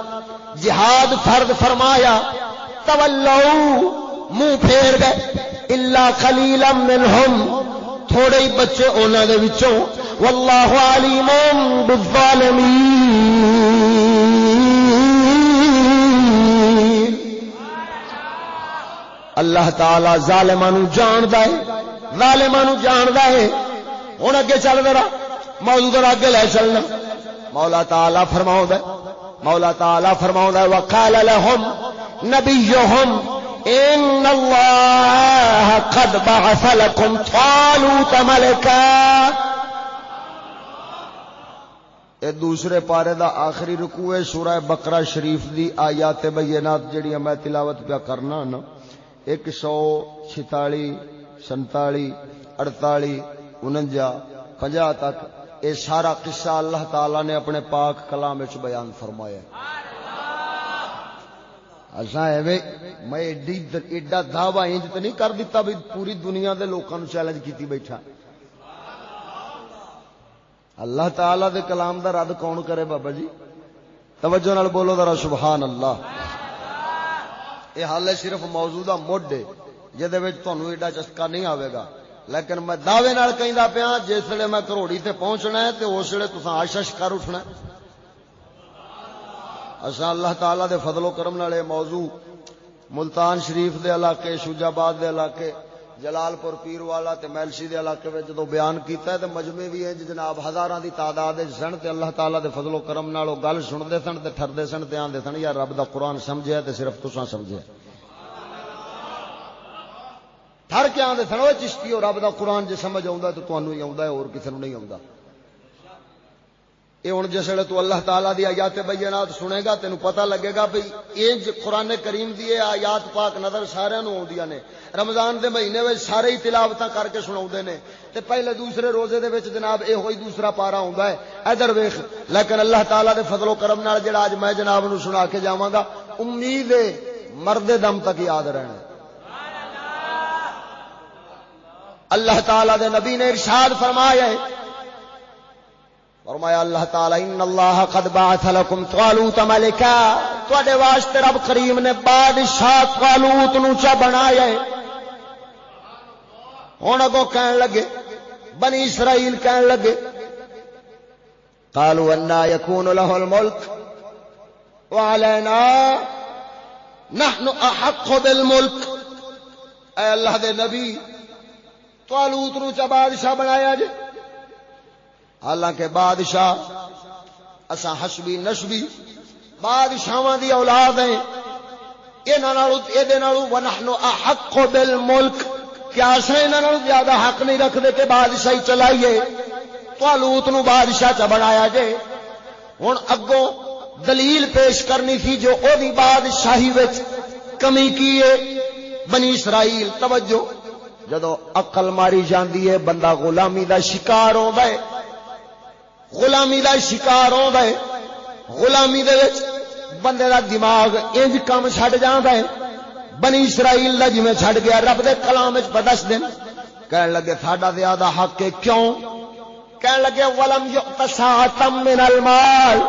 جہاد فرض فرمایا، تولوا، منہ پھیر گئے۔ الا قليلا منهم تھوڑے ہی بچے انہوں دے وچوں، واللہ علیم بالظالمین۔ اللہ تعالی ظالمانو جاندا ہے، ظالمانو جاندا ہے۔ ہن اگے چل ذرا، موضوع ذرا اگے لے چلنا۔ مولا تعالی فرماؤں ہے، مولا تعالی فرماؤں ہے، وقال لهم نبيهم ان اللہ قد بعث لكم طالوت ملکا اے دوسرے پارے دا آخری رکوع ہے، سورہ بقرہ شریف دی آیات بینات جڑی میں تلاوت پہ کرنا ہاں نا۔ ایک سو چھتالی، سنتالی، اڑتالی انجا پنجا تک، اے سارا قصہ اللہ تعالی نے اپنے پاک کلام بیان فرمایا اچھا میں ایڈا دعوی انج تو نہیں کر دیتا بھی پوری دنیا دے لوکاں نو چیلنج کیتی بیٹھا۔ اللہ تعالی دے کلام دا رد کون کرے بابا جی؟ توجہ نال بولو ذرا سبحان اللہ یہ حال ہے صرف موجودہ مڈ ہے، جہدے وچ تانوں ایڈا چسکا نہیں آوے گا۔ لیکن میں دعوے نال کہندا پیا، جس ویلے میں کروڑی تے پہنچنا ہے تے اس ویلے تساں آشش کر اٹھنا ہے۔ اصا اللہ تعالی دے فضل و کرم نالے موضوع ملتان شریف دے علاقے شوجاباد دے علاقے جلال پور پیر والا تے میلسی دے علاقے میں جدو بیان کیتا ہے تے مجمع بھی ہیں جی جناب ہزاراں دی تعداد سن تے اللہ تعالی دے فضل و کرم نال او گل سن دے سن تے ٹھردے سن تے آندے سن، یا رب دا قرآن سمجھیا تے صرف تساں سمجھیا ٹھر کے آندے سن او چشتی، او رب دا قرآن جے سمجھ آوندا تے تانوں ہی آوندا ہے، اور کسے نوں نہیں آوندا۔ یہ ہوں جس ویلے تو اللہ تعالیٰ دی آیات بینات سنے گا تینوں پتہ لگے گا بھئی انج قرآن کریم دی آیات پاک نظر سارے نو نے۔ رمضان دے مہینے وچ سارے ہی تلاوتاں کر کے سناوندے نے۔ تے پہلے دوسرے روزے دے وچ جناب اے ہوئی دوسرا پارا ہوندا ہے ادھر ویکھ۔ لیکن اللہ تعالیٰ دے فضل و کرم نال جڑا اج میں جناب نو سنا کے جاواں گا، امید ہے مرد دم تک یاد رہنا۔ اللہ تعالیٰ دے نبی نے ارشاد فرمایا ہے فرمایا اللہ تعالی، ان اللہ قد بعث لكم طالوت ملکا۔ تواڈے واسطے رب کریم نے بادشاہ طالوت نو چا بنایا ہے۔ ہن اگوں کہن لگے، بنی اسرائیل کہن لگے، قالوا ان يكون له الملك وعلينا نحن احق بالملك اے اللہ دے نبی، طالوت نو چا بادشاہ بنایا جے۔ حالانکہ بادشاہ اسا حسبی نسبی بادشاہاں دی اولاد ہیں۔ انہاں نالو اے نالو ونحنو احق بالملک۔ کیا اسا انہاں نالو زیادہ حق نہیں رکھدے کہ بادشاہی چلائیے؟ طالوت نو بادشاہ چ بنایا جے۔ ہن اگوں دلیل پیش کرنی تھی جو او دی بادشاہی وچ کمی کیے بنی اسرائیل، توجہ۔ جدو عقل ماری جاندی ہے، بندہ غلامی دا شکار ہوندا ہے۔ غلامی دا شکار ہوندا ہے، غلامی دے وچ بندے دا دماغ انج کم چھڈ جاندا ہے۔ بنی اسرائیل دا جویں چھڈ گیا، رب دے کلام وچ بدس دین کہن لگے، ساڈا زیادہ حق ہے کیوں؟ کہن لگے، ولم یؤتساتم من المال۔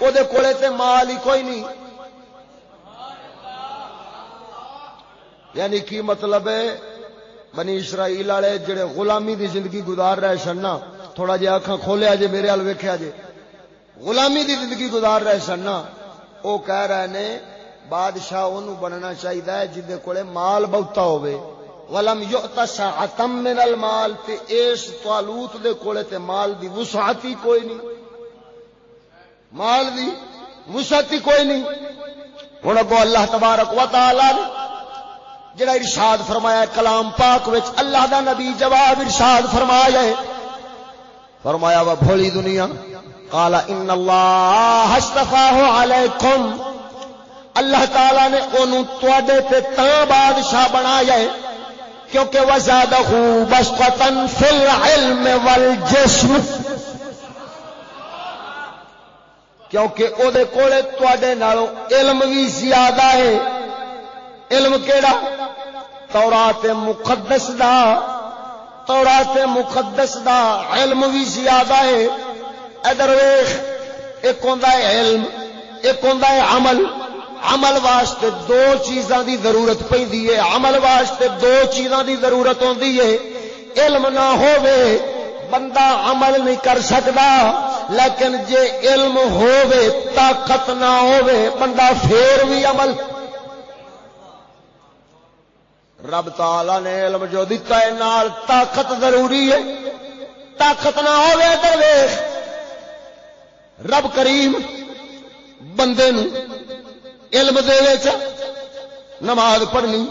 او دے کولے تے مال ہی کوئی نہیں۔ یعنی کی مطلب ہے؟ بنی اسرائیل والے جڑے غلامی دی زندگی گزار رہے سن نا تھوڑا جہا اکھاں کھولیا جے، میرے ہل ویکھیا جے۔ غلامی دی زندگی گزار رہے سن نا۔ او کہہ رہے نے، بادشاہ اونوں بننا چاہیدا ہے جدے کولے مال بہتا ہوے ولم یؤت سعتم من المال تے اس طالوت دے کولے تے مال دی وسعت ہی کوئی نہیں۔ مال دی وسعت ہی کوئی نہیں۔ ہن اگوں اللہ تبارک و تعالی نے جڑا ارشاد فرمایا کلام پاک وچ اللہ دا نبی جواب ارشاد فرمایا ہے۔ فرمایا، وہ بھولی دنیا۔ قال ان اللہ استفاہ علیکم اللہ تعالی نے اونوں تے تاں بادشاہ بنایا ہے، کیونکہ وزادہ بسقتا فی العلم والجسم۔ کیونکہ او دے کولے تواڈے نالوں علم بھی زیادہ ہے۔ علم کیڑا؟ تورات مقدس دا۔ تورات مقدس دا علم بھی زیادہ ہے۔ ادھر ویخ ایک ہوندا ہے علم، ایک ہوندا ہے عمل۔ عمل واسطے دو چیزاں دی ضرورت پیندی ہے۔ عمل واسطے دو چیزاں دی ضرورت ہوندی ہے۔ علم نہ ہووے، بندہ عمل نہیں کر سکدا۔ لیکن جے علم ہووے، طاقت نہ ہووے، بندہ پھر بھی عمل رب تعالی نے علم جو دیتا ہے نال طاقت ضروری ہے۔ طاقت نہ ہوے درویش رب کریم بندے نو علم دے وچ نماز پڑھنی۔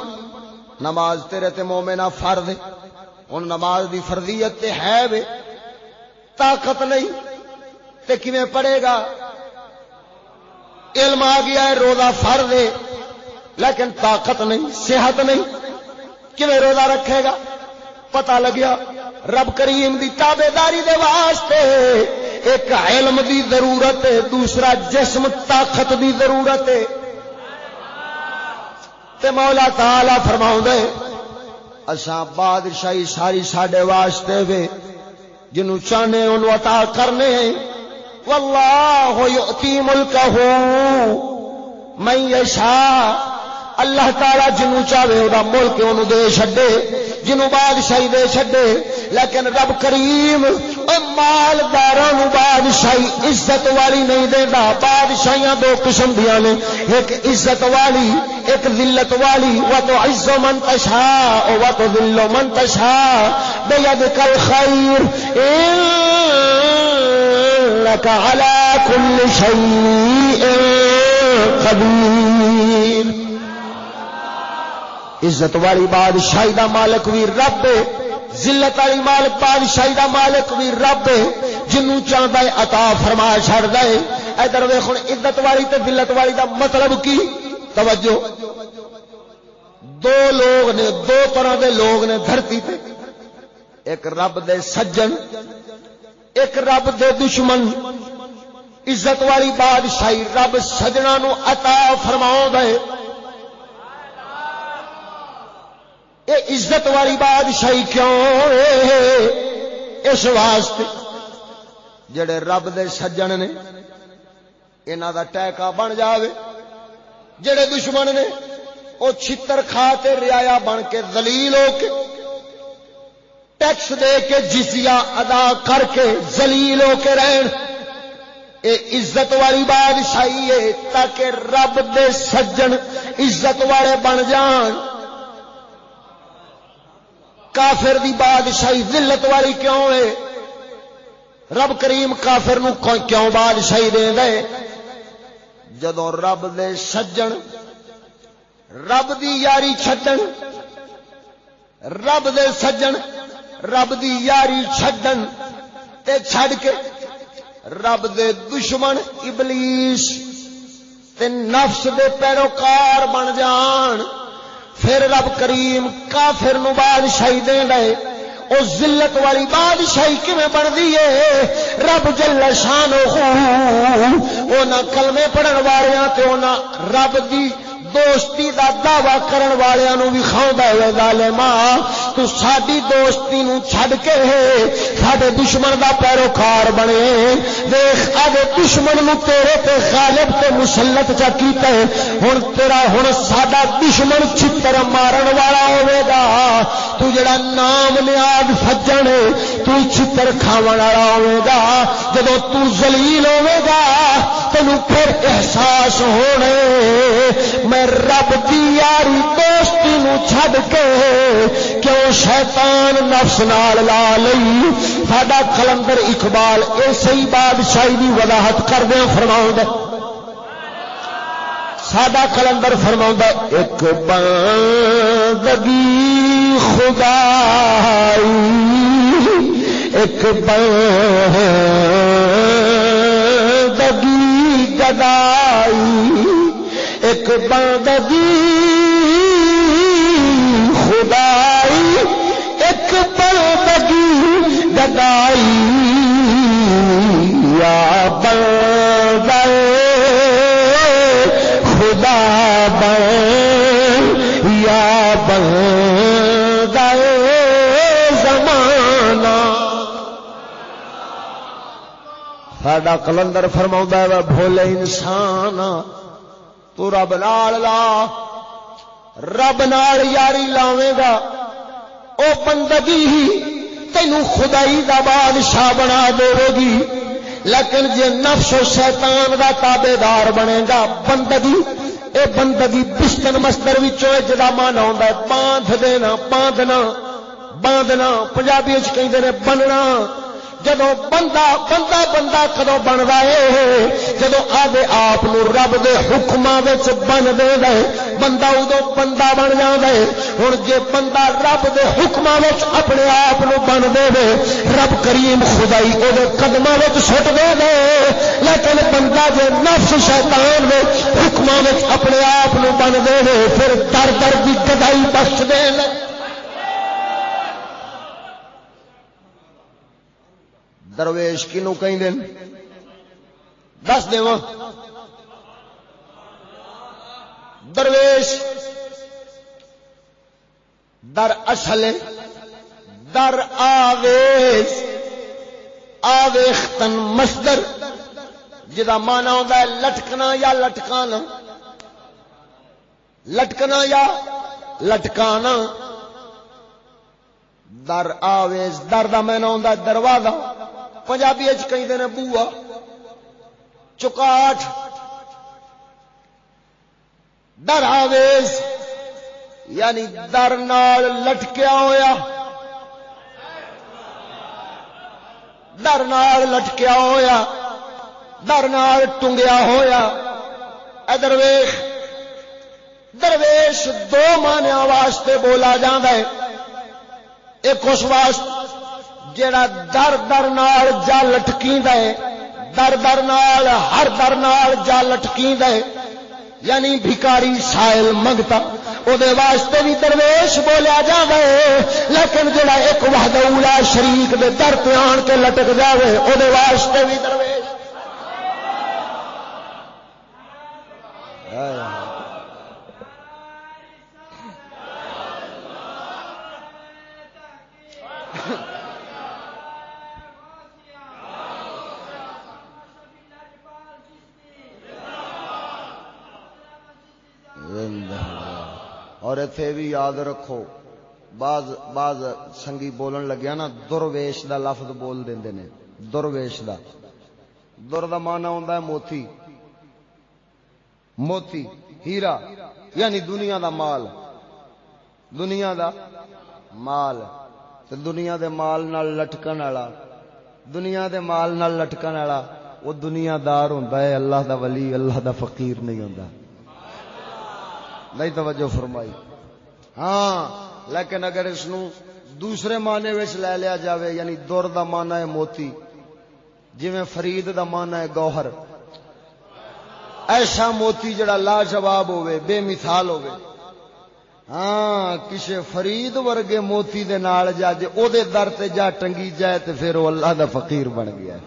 نماز تیرے تے مومنا فرض ہے۔ ہن نماز دی فرضیت تے ہے وے۔ طاقت نہیں تے کیویں پڑھے گا؟ علم آ گیا ہے، روزہ فرض ہے۔ لیکن طاقت نہیں، صحت نہیں۔ کیویں روزہ رکھے گا؟ پتہ لگیا رب کریم دی تابے داری دے واسطے ایک علم دی ضرورت ہے، دوسرا جسم، طاقت دی ضرورت ہے۔ تے مولا تعالی فرماؤں دے اساں بادشاہی ساری ساڈے واسطے وے، جنوں چاہنے انہوں عطا کرنے واللہ یؤتی ملکہ من یشاء اللہ تعالی جنوں چاہے وہ ملک انہوں دے چھڈے، جنوں بادشاہی دے چھڈے۔ لیکن رب کریم مالدار بادشاہی عزت والی نہیں دینا بادشاہیاں دو قسم دیا نے، ایک عزت والی، ایک ذلت والی۔ وہ تو عز و منتشا وہ تو دل و منتشا بے کل خیر على كل شيء قدير۔ عزت والی بادشاہی دا مالک بھی رب ذلت والی مالک بادشاہی دا مالک بھی رب جنوں چاہتا ہے عطا فرما چھڑ دے۔ ادھر ویخ عزت والی تے دلت والی دا مطلب کی؟ توجہ۔ دو لوگ نے، دو طرح دے لوگ نے دھرتی تے۔ ایک رب دے سجن، ایک رب دے دشمن۔ عزت والی بادشاہی رب سجنا نو عطا فرماؤ دے یہ عزت والی بادشاہی کیوں اس واسطے جڑے رب دے سجن نے انہوں دا ٹیکا بن جاوے، جڑے دشمن نے وہ چھتر کھا کے ریا بن کے دلیل ہو کے ٹیکس دے کے جزیا ادا کر کے زلیل ہو کے رہن۔ اے عزت والی بادشاہی ہے تاکہ رب دے سجن عزت والے بن جان۔ کافر دی بادشاہی ذلت والی کیوں ہے؟ رب کریم کافر نو کیوں بادشاہی دے دے؟ جدو رب دے سجن، رب دی یاری چھڈن، رب دے سجن، رب دی یاری چھڈن تے چھڈ کے رب دے دشمن ابلیس تے نفس دے پیروکار بن جان۔ پھر رب کریم کافر نو بادشاہی دے لے۔ او ذلت والی بادشاہی کیویں بنتی ہے؟ رب جل شان ہو نہ کلمے پڑھن والے تے نہ رب دی دوستی دا دعوی کرن والےاں نو بھی کھاوندا ہے ظالما تو ساڈی دوستی نو چھڈ کے ساڈے دشمن دا پیروکار بنے۔ دیکھ اگے دشمن نو تیرے تے غالب تے مسلط چا کیتا ہے۔ ہن تیرا، ہن ساڈا دشمن چھتر مارن والا ہوے گا۔ تو جڑا نام نیاد سجن تو چھتر کھاون والا ہوے گا۔ جدوں تو ذلیل ہوے گا تینوں پھر احساس ہونے۔ میں رب کی یاری دوستی نو چھڈ کے کیوں شیطان نفس نال لا لئی؟ ساڈا کلندر اقبال اسی بادشاہی کی وضاحت کردیا فرما ساڈا کلندر فرما ایک بندگی خدا ایک بندگی گدائی ایک بندگی خدائی ایک بندگی گدائی ساڈا کلندر فرما ہے بھولے انسان ہاں۔ تو رب نال لا، رب نال یاری لاوے گا۔ او بندگی ہی تینو خدائی دا بادشاہ بنا دے گی۔ لیکن جے نفس و شیطان دا تابے دار بنے گا، بندگی، اے بندگی بستن مستر وچوں جدا مانا ہوندا ہے، باندھ دینا، باندھنا باندھنا۔ پنجابی وچ کہندے نے، بننا۔ جدو بندہ بندہ بندہ کدو بنتا ہے، جدو آدھے آپ رب دے حکم بن دے گئے بندہ ادو بندہ بن جائے ہوں جے بندہ رب دے حکم اپنے آپ بن دے رب کریم خدائی وہ قدم سٹ دے دے۔ لیکن بندہ جے نفس شیطان دے حکم اپنے آپ بن دے پھر در در کی گدائی بخش دے۔ درویش کنو کہیں دن؟ دس دے درویش۔ در اصل۔ در آویز۔ آویختن مصدر۔ جدا مانا ہوتا ہے لٹکنا یا لٹکانا۔ لٹکنا یا لٹکانا۔ در آویز۔ در دا میں ہوتا ہے دروازہ۔ پنجابی کہیں بوا چکاٹ در یعنی در نال لٹکیا ہوا در نال لٹکیا ہوا در نال ٹنگیا ہوا ادرویش درویش دو مانیا واسطے بولا جا ایک اس واسطے جڑا در در نال جا لٹکی دے در در نال، ہر در نال جا لٹکی دے یعنی بھکاری سائل منگتا او دے واسطے بھی درویش بولیا جاوے لیکن جڑا ایک وحدہ اولا شریک دے در تے آن کے لٹک جاوے او دے واسطے بھی درویش۔ Yeah. اور اتے بھی یاد رکھو، بعض بعض سنگی بولن لگیا نا، درویش دا لفظ بول دے نے، درویش دا۔ در دا مانا ہوندا ہے موتی۔ موتی، ہیرا یعنی دنیا دا مال۔ دنیا دا مال۔ تے دنیا دے مال نال لٹکن والا، دنیا دے مال نال لٹکن والا، وہ دنیا دار ہوندا ہے، اللہ دا ولی، اللہ دا فقیر نہیں ہوندا۔ نہیں توجہ فرمائی۔ ہاں لیکن اگر اس نو دوسرے معنی وچ لے لیا جاوے یعنی دور دا معنی ہے موتی، جویں فرید دا معنی ہے گوہر۔ ایسا موتی جڑا لاجواب ہوے بے مثال ہوے ہاں کسے فرید ورگے موتی دے نال جا جے او دے در تے جا ٹنگی جائے تے پھر وہ اللہ دا فقیر بن گیا۔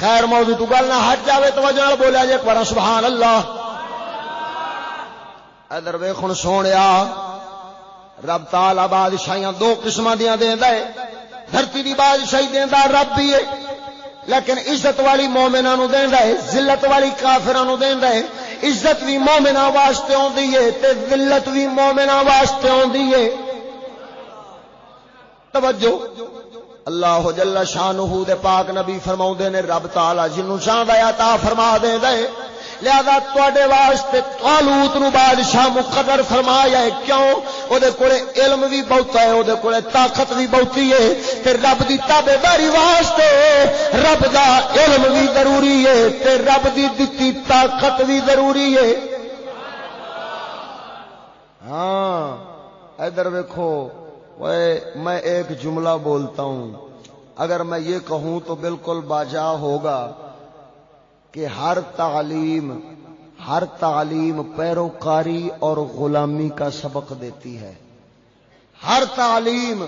خیر موضوع تو گل نہ ہٹ جاوے، توجہ نال بولیا جے پر سبحان اللہ۔ ادھر ویخن سونیا، رب تالا بادشاہیاں دو قسم دیا دیندا ہے۔ دھرتی دی بادشاہی دیندا رب بھی ہے، لیکن عزت والی مومنا نو دیندا ہے، ذلت والی کافراں نو دیندا ہے۔ عزت بھی مومنا واسطے ہوندی ہے تے ذلت بھی مومنا واسطے ہوندی ہے۔ توجہ۔ اللہ جل شانہ دے پاک نبی فرماوندے نے، رب تعالی جنوں چاہندا عطا فرما دیندا ہے۔ لہذا تے واسطے طالوت نو بادشاہ مقرر فرمایا ہے، کیوں؟ او دے کولے علم بھی بہت ہے او دے کولے طاقت بھی بہتی ہے، تے رب دی تابعداری واسطے رب دا علم بھی ضروری ہے، تے رب دی دتی طاقت بھی ضروری ہے۔ ہاں ادھر ویکھو میں ایک جملہ بولتا ہوں۔ اگر میں یہ کہوں تو بالکل باجا ہوگا۔ کہ ہر تعلیم ہر تعلیم پیروکاری اور غلامی کا سبق دیتی ہے۔ ہر تعلیم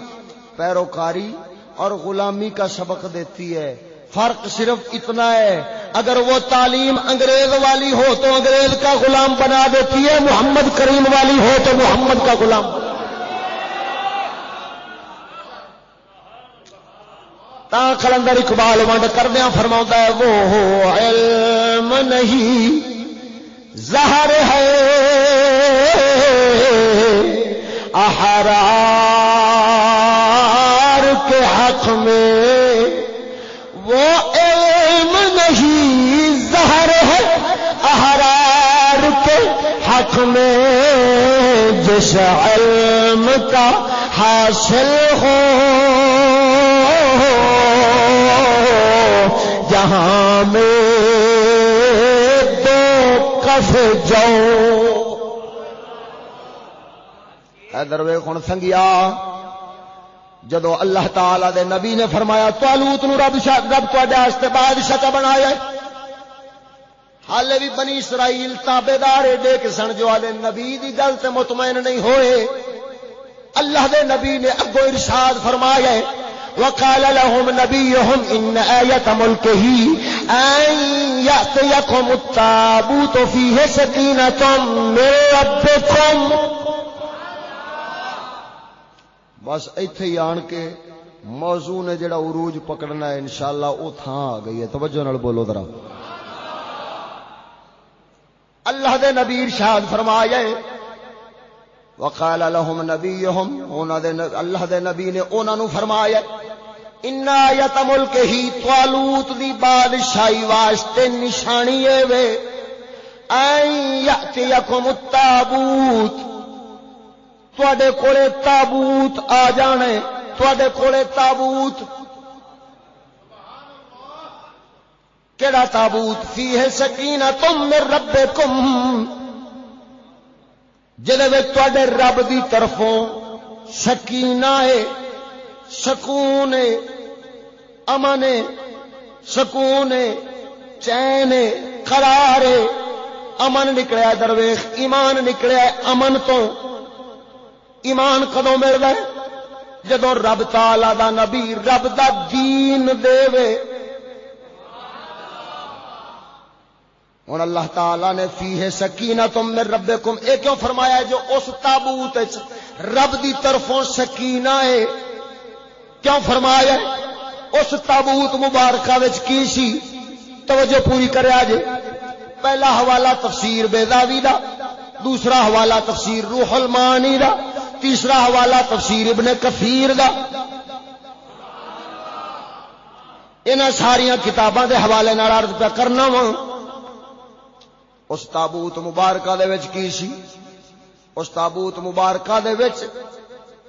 پیروکاری اور غلامی کا سبق دیتی ہے۔ فرق صرف اتنا ہے، اگر وہ تعلیم انگریز والی ہو تو انگریز کا غلام بنا دیتی ہے، محمد کریم والی ہو تو محمد کا غلام تا کلندر اقبال ونڈ کردیا فرما ہے وہ علم نہیں زہر ہے احرار کے حق میں وہ علم نہیں زہر ہے احرار کے حق میں جس علم کا حاصل ہو جہاں میں دو کف جاؤ ادھر ہوں سنگیا، جدو اللہ تعالی دے نبی نے فرمایا تالوت نو رب رب تے بادشاہ چ بنایا حال بھی بنی اسرائیل تابے دار ایڈے کہ سن، جو آدھے نبی دی گل تے مطمئن نہیں ہوئے۔ اللہ دے نبی نے اگو ارشاد فرمایا وقال لهم نبيهم إن آية ملكه أن يأتيكم التابوت فيه سكينة من ربكم. بس ایتھے ہی آن کے موضوع نے جڑا عروج پکڑنا ہے، انشاءاللہ او تھاں آ گئی ہے۔ توجہ نال بولو ذرا۔ اللہ دے نبی ارشاد فرمایا وقال لهم نبيهم، انہاں دے اللہ دے نبی نے انہاں نو فرمایا ان آیت ملک ہی طالوت دی بادشاہی واسطے نشانی ہے وے این یاتیکم التابوت تواڈے کولے تابوت آ جانے تواڈے کولے تابوت کیڑا تابوت فی ہے سکینہ تم من ربکم جدے وچ تواڈے رب دی طرفوں سکینہ ہے سکون، امن، سکون، چین، قرار، امن نکلیا درویش، ایمان نکلیا امن تو۔ ایمان کدو ملتا ہے؟ جدو رب تالا دا نبی، رب دا دین دے ہوں اللہ تعالی نے فی ہے سکینہ تم میں رب کم یہ کیوں فرمایا جو اس تابوت رب دی طرفوں سکینہ ہے؟ کیوں فرمایا اس تابوت مبارکہ کی سی؟ توجہ پوری کرے جے پہلا حوالہ تفسیر بیداوی دا، دوسرا حوالہ تفسیر روح المانی دا، تیسرا حوالہ تفسیر ابن کفیر دا۔ ان ساریا کتاباں دے حوالے عرض پہ کرنا وا اس تابوت مبارکہ دے وچ کی سی؟ اس تابوت مبارکہ دے وچ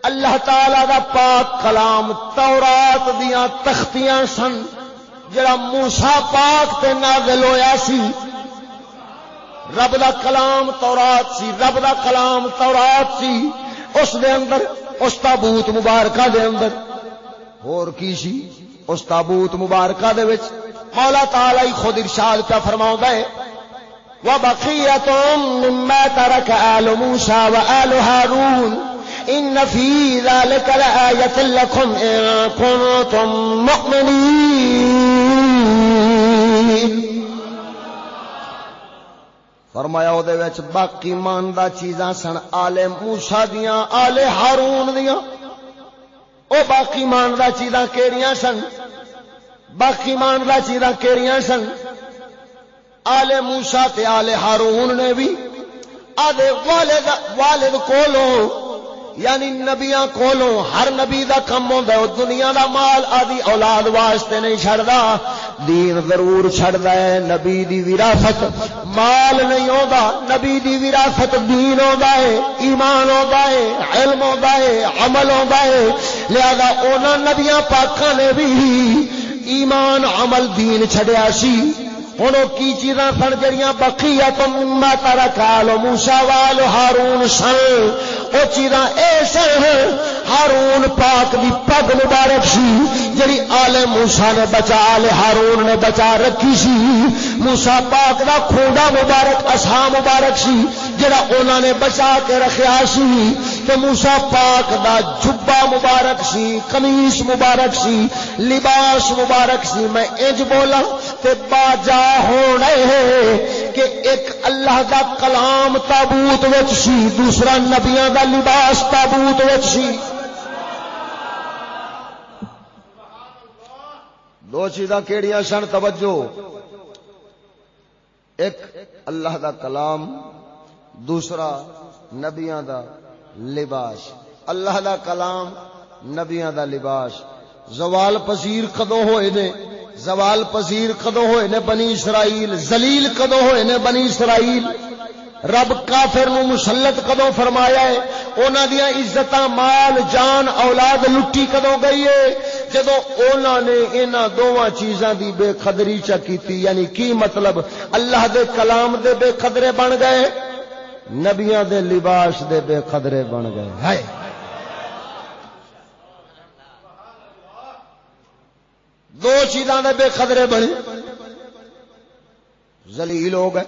اللہ تعالی دا پاک کلام تورات دیاں تختیاں سن، جڑا موسا پاک تے نازل ہویا سی۔ رب دا کلام تورات سی، رب دا کلام تورات سی۔ اس دے اندر، اس تابوت مبارکہ دے اندر۔ اور کی سی؟ اس تابوت مبارکہ دے وچ۔ مولا تعالی خود ارشاد پہ فرماؤں ہے۔ وبقية مما ترك آل موسى وآل هارون۔ إن في ذلك لآية لكم إن كنتم مؤمنين۔ فرمایا وہ باقی ماندہ چیزاں سن، آلے موسا دیا آلے ہارون دیا وہ باقی ماندہ چیزاں کیڑیاں سن؟ باقی ماندہ چیزاں کیڑیاں سن؟ آلے موسا تے آلے ہارون نے بھی۔ آدھے والد والد کولوں یعنی نبیاں کولوں ہر نبی دا کم ہوندا ہے دنیا دا مال آدی اولاد واسطے نہیں چھڑدا۔ دین ضرور چھڑدا ہے، نبی دی وراثت مال نہیں ہوندا، نبی دی وراثت دین ہوندا ہے، ایمان ہوندا ہے، علم ہوندا ہے، عمل ہوندا ہے۔ لہذا انہاں نبیاں پاکاں نے بھی ایمان، عمل، دین چھڈیا سی۔ ہوں کی چیزاں سن جڑیاں بخیا تو مما تارا کالو موسا وال ہارون سن وہ چیزاں اے سن، ہارون پاک دی پگ مبارک سی، جڑی آلے موسا نے بچا آلے ہارون نے بچا رکھی سی۔ موسا پاک دا کھوڑا مبارک اسا مبارک سی، جڑا انہوں نے بچا کے رکھا سی۔ موسا پاک دا جبا مبارک سی کمیس مبارک سی، لباس مبارک سی۔ میں انج بولا تے باجا ہونا کہ ایک اللہ دا کلام تابوت وچ سی، دوسرا نبیاں دا لباس تابوت وچ سی۔ دو چیزاں کیڑیاں سن، توجہ۔ ایک اللہ دا کلام، دوسرا نبیاں دا لباس۔ اللہ دا کلام نبیاں دا لباس۔ زوال پذیر کدو ہوئے نے؟ زوال پذیر کدو ہوئے نے بنی اسرائیل؟ زلیل کدو ہوئے نے بنی اسرائیل؟ رب کافر نو مسلط کدو فرمایا ہے؟ انہاں دیا عزت مال، جان، اولاد لٹی کدو گئی ہے؟ جدو انہاں نے انہاں دونوں چیزاں دی بے قدری چا کیتی یعنی کی مطلب؟ اللہ دے کلام دے بے قدرے بن گئے۔ نبیاں دے لباس دے بے قدرے بن گئے۔ ہائے۔ دو چیزاں دے بے قدرے بنے۔ زلیل ہو گئے۔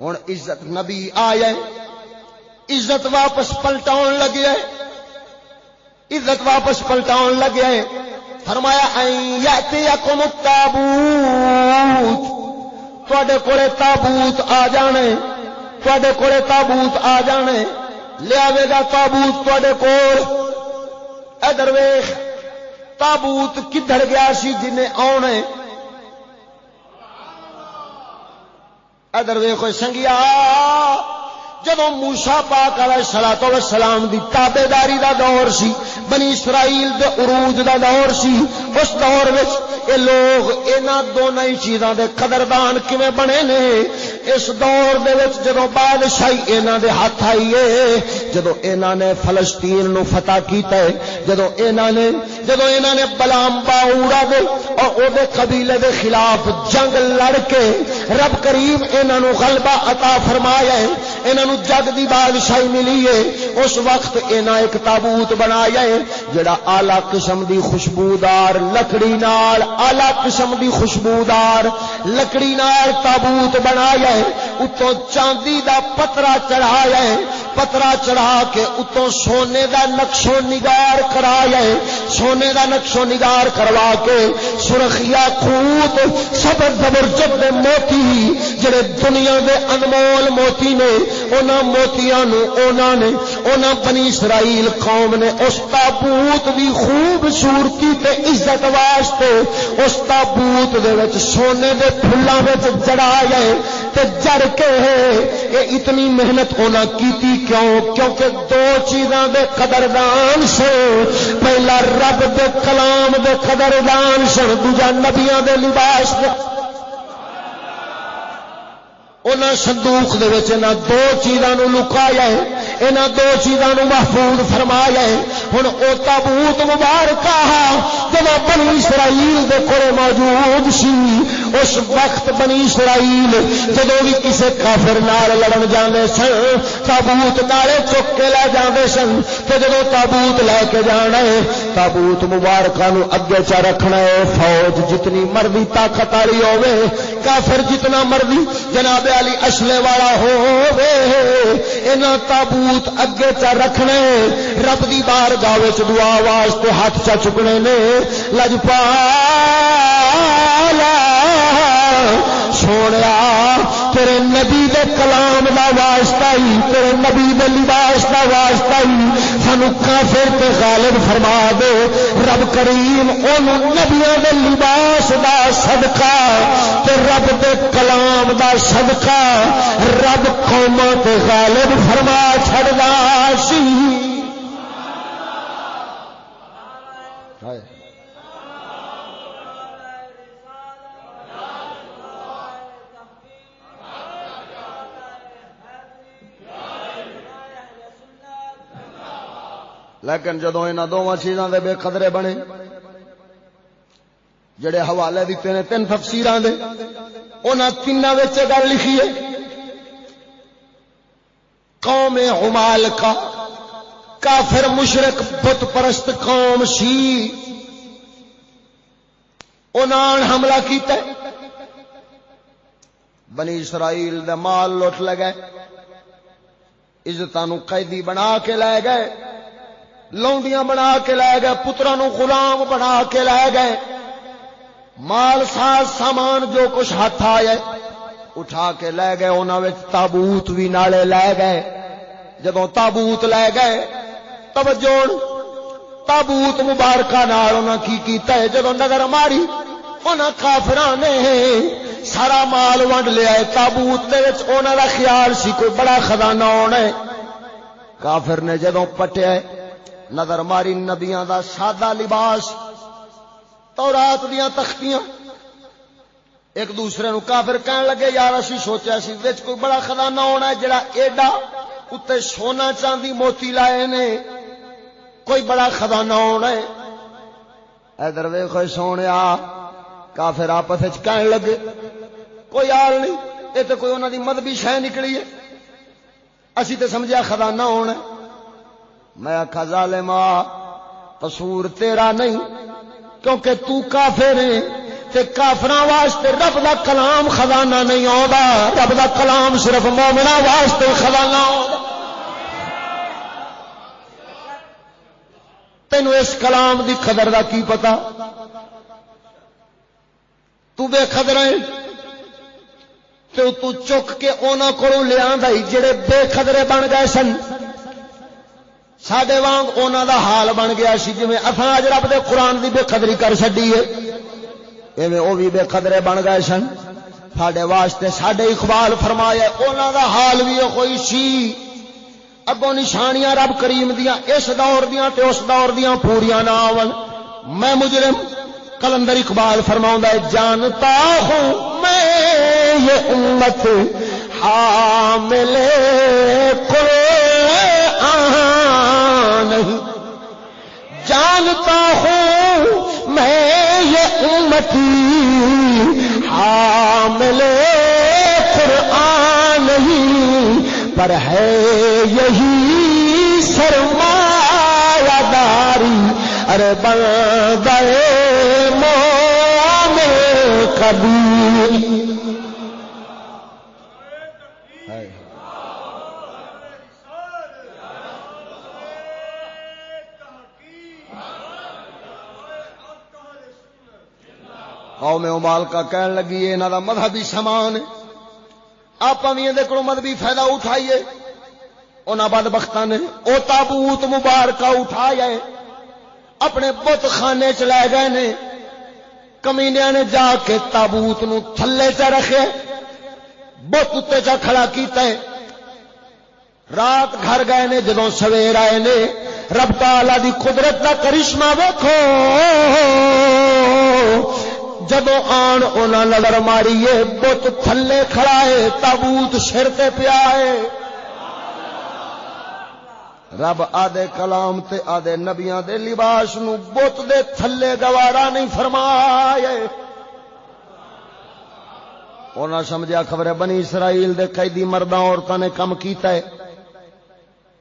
ہوں عزت نبی آیا عزت واپس پلٹاؤ لگے عزت واپس پلٹاؤ لگے فرمایا تابوت تے کول تابوت آ جانے۔ تے کول تابوت آ جانے۔ لیا گا تابوت تے کول۔ ادر ویخ تابوت کدھر گیا سی جن آنے ادر ویخ سنگیا جدو موسا پاک علیہ سلا تو سلام دی تابے داری دا دور سی، بنی اسرائیل دے عروج دا دور سی، اس دور وچ اے لوگ انہاں دونوں ہی چیزاں دے قدردان کیویں بنے نے؟ اس دور دے وچ جدو بادشاہی انہاں دے ہاتھ آئی ہے جدو انہاں نے فلسطین نو فتح کیتا ہے جدو انہاں نے جدو انہوں نے بلام باورا دے، اور او دے قبیلے دے خلاف جنگ لڑ کے رب کریم انہوں غلبہ عطا فرمایا ہے انہوں جگ دی بادشاہی ملی ہے اس وقت انہاں ایک تابوت بنایا ہے جڑا اعلی قسم دی خوشبودار لکڑی نال اعلی قسم دی خوشبودار لکڑی نال تابوت بنایا ہے ہے، اتوں چاندی دا پترا چڑھایا ہے، پترا چڑھا کے اتوں سونے دا نقشو نگار کرایا ہے، سونے دا نقشو نگار کروا کے سرخیا خوت سبر زبر جب دے موتی، جڑے دنیا دے انمول موتی نے، انہاں موتیاں نو انہاں نے، انہاں بنی اسرائیل قوم نے اس تابوت دی خوبصورتی تے عزت واسطے، اس تابوت دے وچ سونے دے پھلاں وچ جڑایا ہے، تے جڑ کے یہ اتنی محنت ہونا کیتی کیوں؟ کیونکہ دو چیزاں دے قدردان سے پہلا رب دے کلام دے قدردان سن، دوجا نبیاں دے لباس دے۔ انہاں صندوق دے وچ انہاں دو چیزاں نو لکایا ہے۔ انہاں دو چیزاں نو محفوظ فرمایا ہے۔ ہن او تابوت مبارک جب بنی اسرائیل دے کولے موجود سی۔ اس وقت بنی اسرائیل جدو بھی کسے کافر نال لڑن جاندے سن، تابوت نالے چک کے لے جاندے سن، تے جدو تابوت لے کے جانا ہے، تابوت مبارکہ نو اگے چا رکھنا ہے، فوج جتنی مرضی طاقت والی ہوے کافر جتنا مرضی جناب علی اشلے والا ہو تابوت اگے چا رکھنے رب دی بار گاہ دعا واسطے ہاتھ چا چکنے نے لجپا سونے تیرے نبی دے کلام دا واسطہ ہی، تیرے نبی دے لباس دا واسطہ ہی، سانو کافر تے غالب فرما دے، رب کریم ان نبیوں دے لباس دا صدقہ، تے رب دے کلام دا صدقہ، رب قوموں تے غالب فرما چھڑدا سی۔ لیکن جدو یہاں دونوں چیزوں کے بے قدرے بنے، جڑے حوالے دیتے ہیں تین تفسیر دے انہوں تین گل لکھی ہے، قوم حمال کا، کافر مشرق بت پرست قوم سی انہوں حملہ کیتا ہے، بنی اسرائیل دے مال لٹ لگے عزتوں قیدی بنا کے لے گئے۔ لونڈیاں بنا کے لے گئے پترا نو غلام بنا کے لے گئے۔ مال، ساز، سامان جو کچھ ہاتھ آئے، اٹھا کے لے گئے انہوں تابوت بھی نالے لے گئے۔ جدو تابوت لے گئے، توجہ تابوت مبارکہ نال انہوں کی کیتا ہے؟ جدو نظر ماری انہوں کافران نے سارا مال ونڈ لیا ہے۔ تابوت دے وچ انہوں دا خیال سی، کوئی بڑا خزانہ ہونا ہے۔ کافر نے جدو پٹیا ہے نظر ماری نبیاں دا سادہ لباس تو رات دیا تختیاں۔ ایک دوسرے نو کافر کہن لگے، یار اسی سوچا سی، وچ کوئی بڑا خزانہ ہونا ہے جڑا ایڈا اتنے سونا چاندی موتی لائے نے۔ کوئی بڑا خزانہ ہونا ہے۔ ادھر ویخو سونے کافر آپس کہن لگے، کوئی آل نہیں یہ تو کوئی انہوں دی مذہبی شہ نکلی ہے۔ اسی تو سمجھا خزانہ ہونا ہے۔ میں آخا ظالما قصور تیرا نہیں، کیونکہ تو کافر ہے تے کافراں واسطے رب دا کلام خزانہ نہیں آتا رب دا کلام صرف مومنا واسطے خزانہ آتا تینوں اس کلام دی قدر دا کی پتا تو بے قدر ہے تو تو چک کے اونا کو لیا جڑے بے قدرے بن گئے سن۔ سڈے وانگ اونا دا حال بن گیا سی جی اصا اج رب دے قرآن دی بے قدری کر چڈی ہے۔ ایویں وہ بھی بے قدرے بن گئے سن۔ سڈے واسطے سڈے اقبال فرمایا، اونا دا حال بھی کوئی سی۔ اگوں نشانیاں رب کریم دیا اس دور دیا تے اس دور دیا پوریا نہ آن میں مجرم، کلندر اقبال فرما جانتا ہوں میں یہ امت حامل قرآن سکی حامل قرآن نہیں پر ہے یہی سرمایہ داری۔ ارے بن گئے مو میں کبھی قوم امال کا کہن لگی ہے انہاں دا مذہبی سامان آپ بھی یہ کو مذہبی فائدہ اٹھائیے۔ انہاں بدبختاں نے او تابوت مبارکہ اٹھایا ہے۔ اپنے بت خانے چ لے گئے نے۔ کمینیاں نے جا کے تابوت نو تھلے چ رکھے۔ بت اتنے چا کھڑا کیتا ہے۔ رات گھر گئے نے جدو سویر آئے نے۔ رب تعالی دی قدرت کا کرشمہ ویکھو۔ جدو آن اونا نظر ماریے، بت تھلے کھڑا ہے، تابوت سر تے پیا ہے۔ رب آدے کلام تے آدے نبیاں دے لباس نو بت دے تھلے گوارا نہیں فرمائے۔ اونا سمجھا خبر بنی اسرائیل دے قیدی مرداں عورتاں نے کم کیتا ہے۔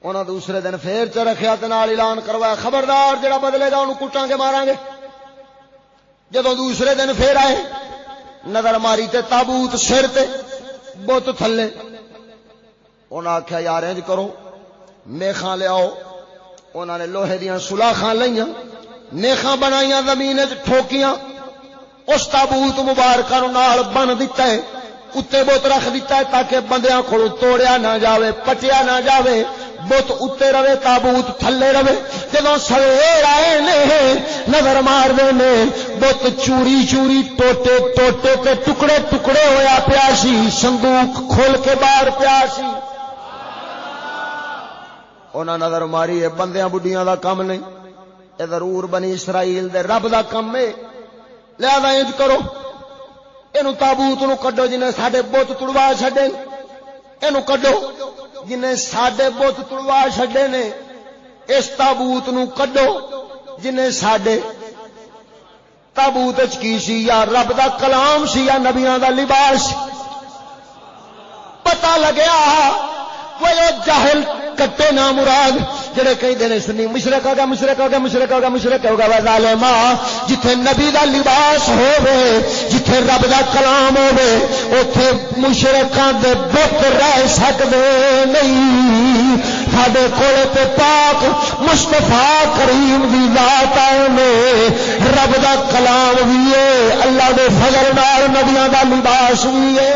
انہاں دوسرے دن پھر چ رکھیا تے نال اعلان کروایا، خبردار جڑا بدلے گا، اونوں کٹاں گے ماراں گے۔ جدو دوسرے دن پھر آئے، نظر ماری تے تابوت سر تے بت تھلے۔ انہاں آخیا یار انج کرو، میخاں لیاؤ انہاں نے لوہے دیاں سلاخاں لئیاں میخاں بنائیاں زمین ٹھوکیاں۔ اس تابوت مبارکہ نال بن دیتا ہے اتنے بت رکھ دیتا ہے تاکہ بندیاں کو توڑیا نہ جاوے، پٹیا نہ جاوے۔ بت اتنے رہے، تابوت تھلے رہے۔ جب سویر آئے نے، نظر مار دے نے، بت چوری چوری ٹوٹے ٹوٹے تے ٹکڑے ٹکڑے ہویا پیاسی صندوق کھول کے باہر پیاسی انہاں نظر ماری ہے بندیاں بڈیاں دا کم نہیں۔ اے ضرور بنی اسرائیل دے رب دا کم ہے لہذا انج کرو۔ اینو تابوت نو کڈو جنہیں ساڈے بت تڑوا چھڈے۔ اینو کڈو۔ جنہیں سڈے بت تڑوا چڈے نے، اس تابوت نو کڈو، جنہیں ساڈے تابوت کی سی، یا رب دا کلام سی، یا نبیاں دا لباس۔ پتہ لگیا، وہ جاہل کٹے نہ مراد۔ جڑے کئی دن سنی، مشرق ہو گیا، مشرق ہو گیا، مشرق ہو گیا، مشرق ہو گیا ظالما جتھے نبی دا لباس ہوے جتھے رب دا کلام ہوے اوتھے مشرقاں دے بت رہ سکدے نہیں۔ ساڈے کول تے پاک مصطفی کریم دی ذات آئے رب دا کلام بھی ہے، اللہ دے فضل نال نبیاں دا لباس بھی ہے۔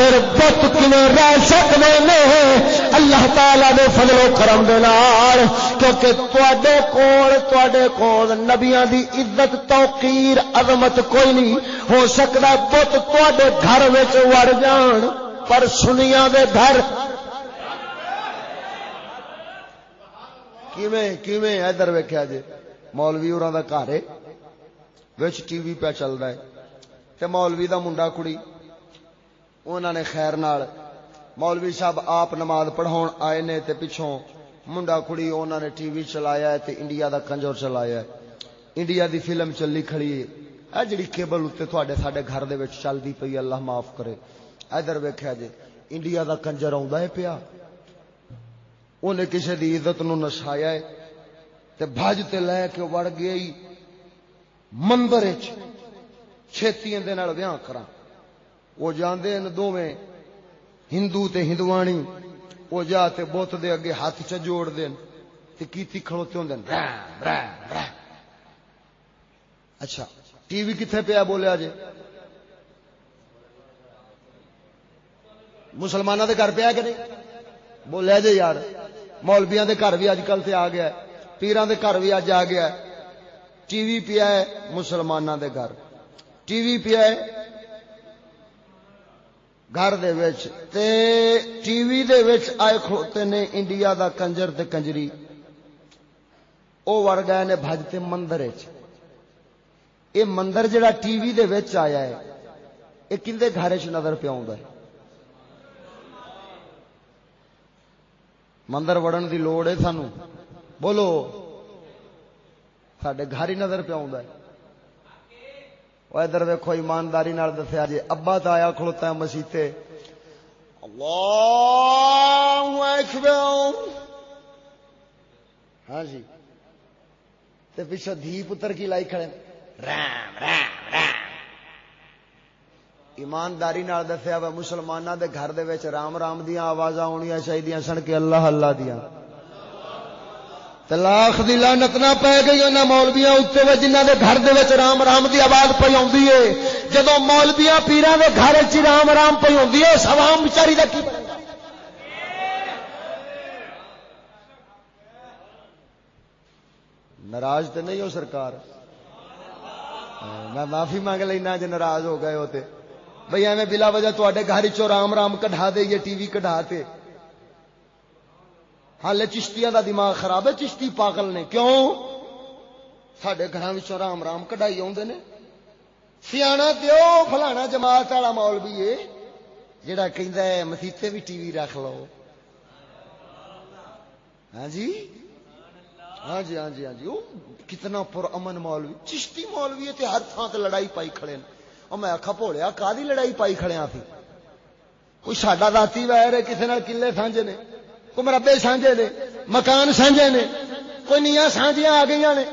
پھر بت کنے رہ سکتے ہیں اللہ تعالی دے فضل و کرم دے نال، کیونکہ تواڈے کول تواڈے کول نبیاں دی عزت، توقیر، عظمت کوئی نہیں۔ ہو سکدا بت تواڈے گھر وچ وڑ جان، پر سنیاں دے گھر۔ کیویں کیویں ادھر ویکھیا جی مولوی اوراں دا گھر ہے، وچ ٹی وی پہ چلدا ہے۔ تے مولوی دا منڈا کڑی۔ انہوں نے خیر نال مولوی صاحب آپ نماز پڑھاؤ آئے نے تے پچھوں منڈا کڑی انہوں نے ٹی وی چلایا ہے تے انڈیا دا کنجور چلایا ہے۔ انڈیا دی فلم چلی کھڑی ہے۔ اے جڑی کیبل اتنے تھوڑے ساڈے گھر دے وچ چلدی پئی اللہ معاف کرے۔ ادھر ویکھیا جی انڈیا دا کنجر آوندا ہے پیا۔ انہیں کسی دی عزت نو نشایا ہے۔ تے بھج تے لے کے وڑ گئی۔ مندر وچ چھتیاں دے نال ویاہ کراں۔ وہ جاندے ان دوویں، ہندو تے ہندوانی، وہ جا تے بت دے اگے ہاتھ چ جوڑ دین، تے کیتی کھڑوتے ہوندے رام اچھا ٹی وی کتنے پیا بولیا جی مسلمانوں دے گھر پیا کہ نہیں؟ بولیا جی یار مولبیاں دے گھر بھی اج کل تے آ گیا پیران دے گھر بھی اج آ گیا ٹی وی پیا ہے مسلمانوں دے گھر۔ ٹی وی پیا ہے گھر دے وچ تے ٹی وی دے وچ آئے کھوتے نے انڈیا دا کنجر تے کنجری۔ او وڑ گئے نے بھج تے مندر وچ۔ اے مندر جڑا ٹی وی دے وچ آیا ہے، اے کندے گھر وچ نظر پہ آوندا ہے۔ مندر وڑن دی لوڑ ہے سانو۔ بولو، ساڈے گھر ہی نظر پہ آوندا ہے۔ ادھر ویکو ایمانداری دسیا جی ابا تو آیا کھلوتا ہے مسیطے اللہ اکبر ہاں جی تے دھی پتر کی لائی کھڑے رام رام رام ایمانداری دسیا وا مسلمانوں دے گھر دے وچ رام رام دیا آواز آنیا چاہیے سن کے اللہ اللہ دیا لاکھ دی لانت نہ پی گئی انہاں مولویاں اتنے جنہ دے گھر دے وچ رام رام دی آواز پی آئی ہے جدو مولویاں پیران دے گھر چ رام رام پی آئی ہے سوام بچاری کا کی ناراض تو نہیں ہو سرکار میں معافی مانگ لینا جی ناراض ہو گئے ہوتے بھائی ایویں بلا وجہ تے گھر چو رام رام کٹا دے یہ ٹی وی کٹا دے ہال چشتیاں دا دماغ خراب ہے، چشتی پاگل نے۔ کیوں؟ سڈے گھر رام رام کٹائی آدھے نے۔ سیا دیو فلانا جماعت والا مول بھی ہے جڑا کہ مسیطے بھی ٹی وی رکھ لو۔ ہاں جی؟ ہاں جی ہاں جی ہاں جی۔ وہ کتنا پر امن مولوی، چشتی مولوی ہے ہر تھان سے لڑائی پائی کھڑے اور میں آخا بولیا کا لڑائی پائی کھڑے سی کوئی ساڈا داتی ویر ہے کسی کلے سانجے نے۔ مربے سانجے نے، مکان سانجے نے، کوئی نیا سانجیاں آ گئی نے،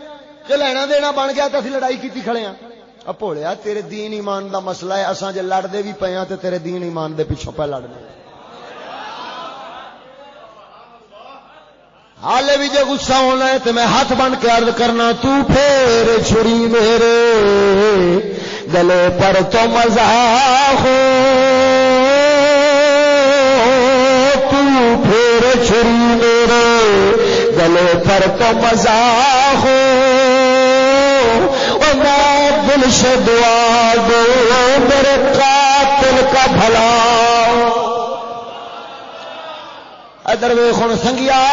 جو لینا دینا بن گیا تو اسی لڑائی کی کھڑے ہاں بولیا تیرے دین ایمان دا مسئلہ ہے اصا جی لڑتے بھی پے ہاں تو تیرے دین ایمان دے پیچھوں پہ لڑنے حال بھی جے غصہ ہونا ہے تو میں ہاتھ بن کے عرض کرنا، تو پھر چھری میرے گلے پر تو مزہ ہو۔ چھری میرے گلے پر تو مزہ ہو۔ میں دل سے دعا دو میرے قاتل کا بھلا۔ ادر ویخ سنگیا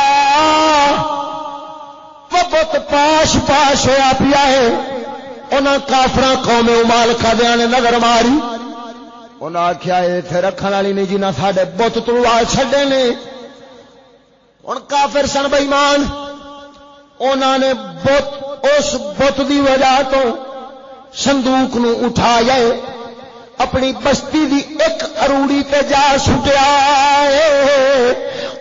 بت پاش پاش ہوا پیا ہے۔ انہاں کافر قوم مالکا دیا نے نظر ماری۔ انہیں آخیا اتنے رکھنے والی نہیں جی، جنہیں سارے بت تلوا چڈے نے۔ ہوں کافر سن بئیمان انہوں نے بت، اس بت کی وجہ تو سندوک نو اٹھا جائے اپنی بستی دی ایک اروڑی تے جا سٹیا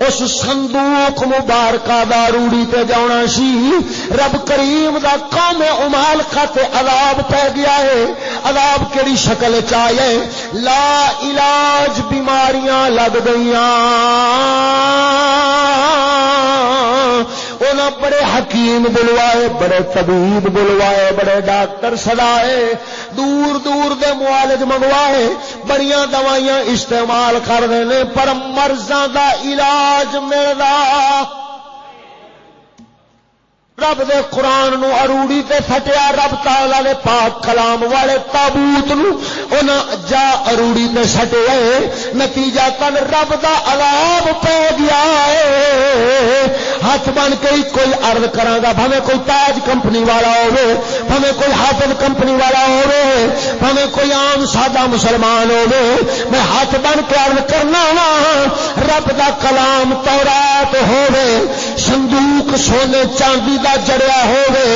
اس سندوق مبارکہ دا روڑی تے جانا سی۔ رب کریم دا قوم امال تے عذاب پہ گیا ہے۔ عذاب کیڑی شکل چاہیے لا علاج بیماریاں لگ گئیاں۔ بڑے حکیم بلوائے، بڑے طبیب بلوائے، بڑے ڈاکٹر سدائے دور دور دے معالج منگوائے بڑی دوائیاں استعمال کر دینے، پر مرضاں دا علاج ملتا رب دے قرآن نو اروڑی تے سٹیا، رب تالا نے پاک کلام والے تابوت نو جا اروڑی تے سٹے نتیجہ تن رب دا علاب پہ گیا ہے۔ ہاتھ بن کے کوئی ارد کرا گا، بھویں کوئی تاج کمپنی والا ہوے بھویں کوئی حافظ کمپنی والا ہوے بھویں کوئی عام سادہ مسلمان ہوے میں ہاتھ بن کے ارد کرنا وا، رب دا کلام تورات ہوے صندوق سونے چاندی دا جڑیا ہوے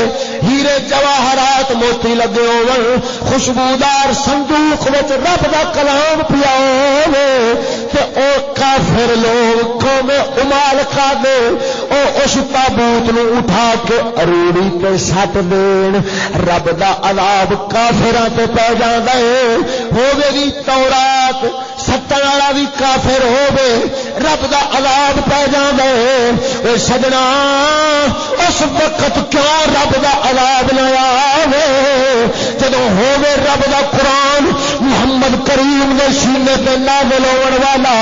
ہیرے جواہرات موتی لگے ہو خوشبودار سندوق وچ رب دا کلام پیا ہوے تے او کافر لوگ قوم امال کھا دے او اس تابوت نو اٹھا کے اروڑی تے سٹ دین۔ رب دا عذاب کافراں تے پے جاندا ہے۔ ہوے وی تورات ستن والا بھی کافر ہوے رب دا عذاب پہ جاندے اے سجنا، اس وقت کیوں رب دا عذاب نہ آوے؟ جدو ہوے رب دا قرآن، محمد کریم دے سینے تے نازل ہون والا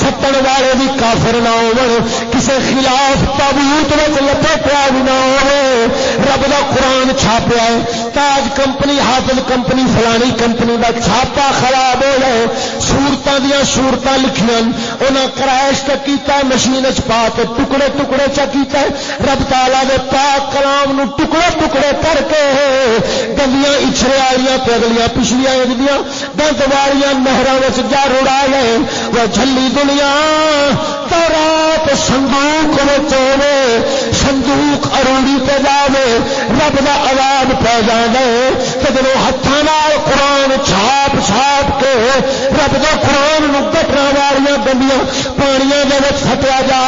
ستن والے بھی کافر نہ ہون کسے خلاف تابوت وچ لپٹیا بھی نہ ہوے رب دا قرآن چھاپیا ہے، تاج کمپنی حافظ کمپنی، فلانی کمپنی دا چھاپا خراب ہو جائے سورتاں دیا سورتاں لکھیاں انہاں کرائش تے کیتا ہے مشین چ پا کے ٹکڑے ٹکڑے چا کیتا ہے۔ رب تعالی دے پاک کلام نو ٹکڑے ٹکڑے کر کے گلیاں اچھرے والیاں تے اگلیاں پچھلیاں اگلیاں دنت والیاں نہراں وچ جا رڑا گئے وہ جھلی دنیا تو رات صندوق وچ ہوے صندوق اروڑی تے جاوے۔ رب دا عذاب پہ جاندے۔ تے جدوں ہتھاں نال قرآن چھاپ چھاپ کے رب دا قرآن نو کٹنا والیاں گلیاں پانیاں دے سٹیا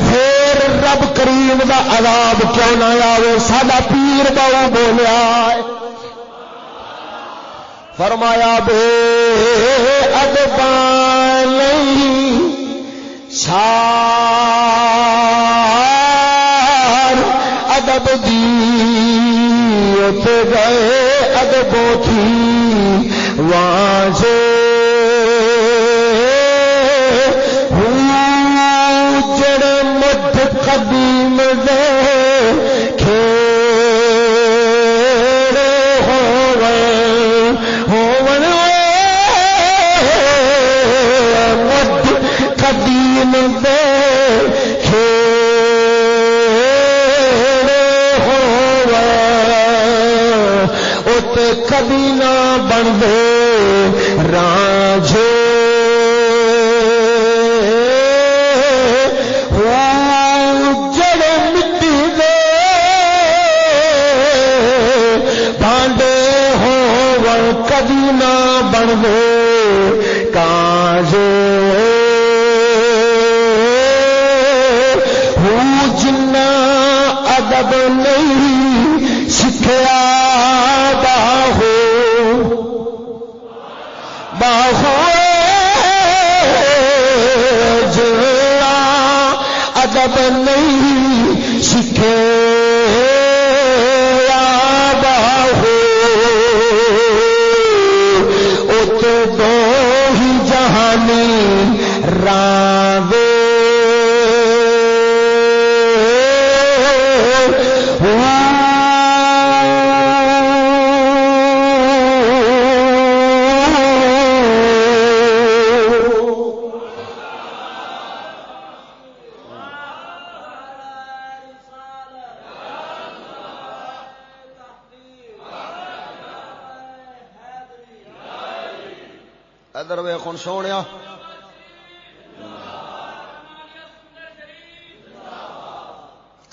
پھر رب کریم کا عذاب کیوں نہ آئے ساڈا پیر باؤ بولیا فرمایا بے ادبان نہیں سار ادب دی گئے ادبوں تھی وہاں سے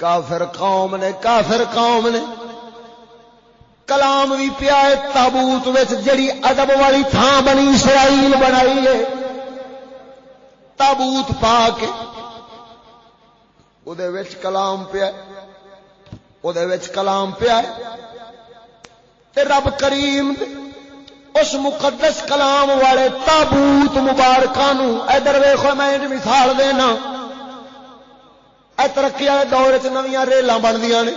کافر قوم نے، کافر قوم نے۔ کلام بھی پیا تابوت جڑی ادب والی تھان بنی اسرائیل بنائی ہے۔ تابوت پا کے وہ کلام پیا وہ کلام پیا رب کریم دے، اس مقدس کلام والے تابوت مبارکہ ادھر ویخو میں مثال دینا۔ اے ترقی والے دور چ نویاں ریلاں بنتی نے۔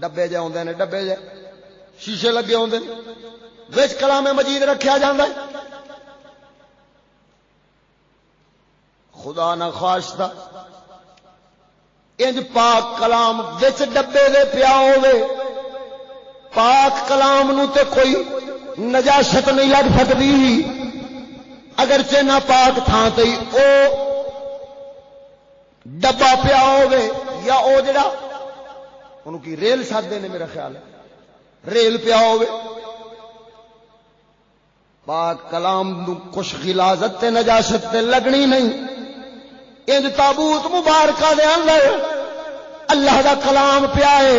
ڈبے جے آدھے نے، ڈبے جے۔ شیشے لگے آدھے وچ کلام مجید رکھا جا خدا نہ خواستہ انج پاک کلام وچ ڈبے دے پیا ہوے پاک کلام نو تے کوئی نجاست نہیں لگ سکتی اگرچہ نہ پاک تھان تے او ڈبا پیا ہوے یا او جڑا ان کی ریل سادے نے میرا خیال ہے۔ ریل پیا ہوے پاک کلام نو کچھ غلازت تے نجاست تے لگنی نہیں۔ انج تابوت مبارکہ دے اندر اللہ دا کلام پیا ہے۔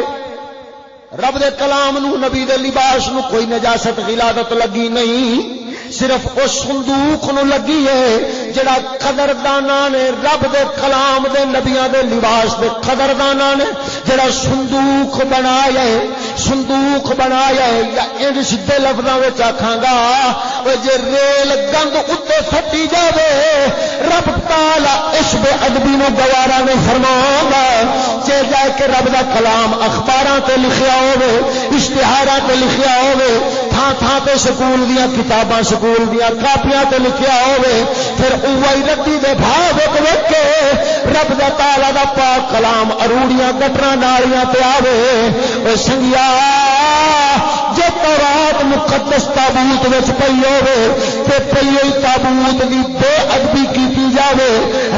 رب دے کلام نو نبی دے لباس نو کوئی نجاست غلادت لگی نہیں۔ صرف اس صندوق نو لگی ہے جڑا قدردانا نے رب دے کلام دے نبیاں دے لباس دے قدردانا نے جڑا صندوق بنایا ہے۔ صندوق بنایا ہے، یا ان سیدھے لفظاں وچ آکھاں گا او جے ریل گند اوتے پھٹی جاوے، رب تعالی اس بے ادبی نو گوارا نے فرماوندا جے جائے کہ رب دا کلام اخباراں تے لکھیا ہوے اشتہاراں تے لکھیا ہوے تھان تھان تے سکول دیاں کتاباں، سکول دیا کاپیاں تے لکھیا ہوے پھر اوہی ردی دے بھاؤ وک وک کے رب دا تالا دا پاک کلام اروڑیاں گٹراں نالیاں تے آوے۔ او سنگیا جے تورات مقدس تابوت وچ پئی ہوے تے پئی تابوت دی بے ادبی کی جاوے،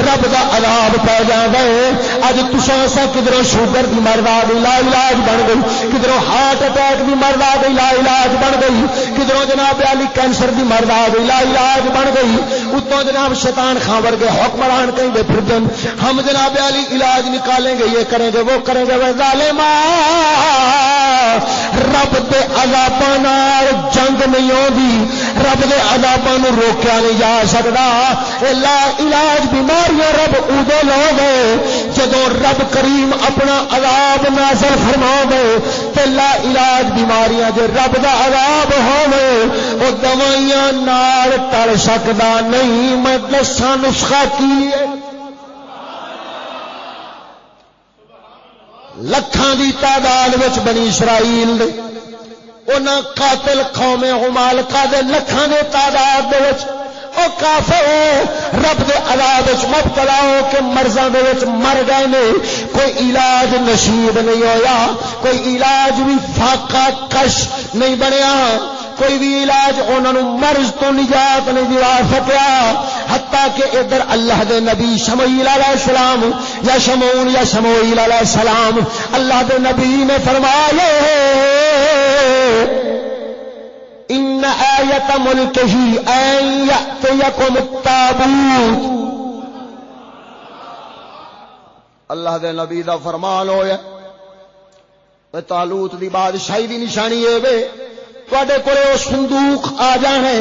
رب دا عذاب پے جاندا ہے اج تساں اسا کدھروں شوگر دی مردا دی لا علاج بن گئی کدھروں ہارٹ اٹیک دی مردا دی لا علاج بن گئی کدھروں جناب علی کینسر دی مرد آ گئی لا علاج بن گئی۔ اتوں جناب شیطان خان ورگے حکمران کہیں گے پھر دن ہم جناب علی علاج نکالیں گے، یہ کریں گے، وہ کریں گے۔ وہ ظالما رب دے عذاباں جنگ نہیں ہوندی۔ رب دے عذاباں نو روکیا نہیں جا سکدا۔ لا علاج بیماریاں رب ادو لو گے جدو رب کریم اپنا عذاب نازل فرما دے تے لا علاج بیماریاں جے رب دا عذاب ہوے او دوائیاں نال ٹل سکدا نہیں۔ میں دساں نسخہ کی لکھان دی تعداد بنی اسرائیل دے۔ انہاں قاتل قوم عمالقہ دے لکھان دے تعداد دے وچ۔ او کافر رب دے عذاب وچ مبتلا ہو کے مرزاں دے وچ مر گئے نے۔ کوئی علاج نصیب نہیں ہویا، کوئی علاج بھی فاقہ کش نہیں بنیا۔ کوئی بھی علاج انہوں مرض تو نجات نہیں دلا سکیا۔ حتیٰ کہ ادھر اللہ دے نبی شمعیل علیہ السلام یا شمون یا شموئیل علیہ السلام، اللہ دے نبی نے فرمایا، ان آیت ملک ہی این یأتیکم التابوت. اللہ دے نبی دا فرمان ہویا تالوت دی بادشاہی دی نشانی ہے بے تے کو سندوک آ جانے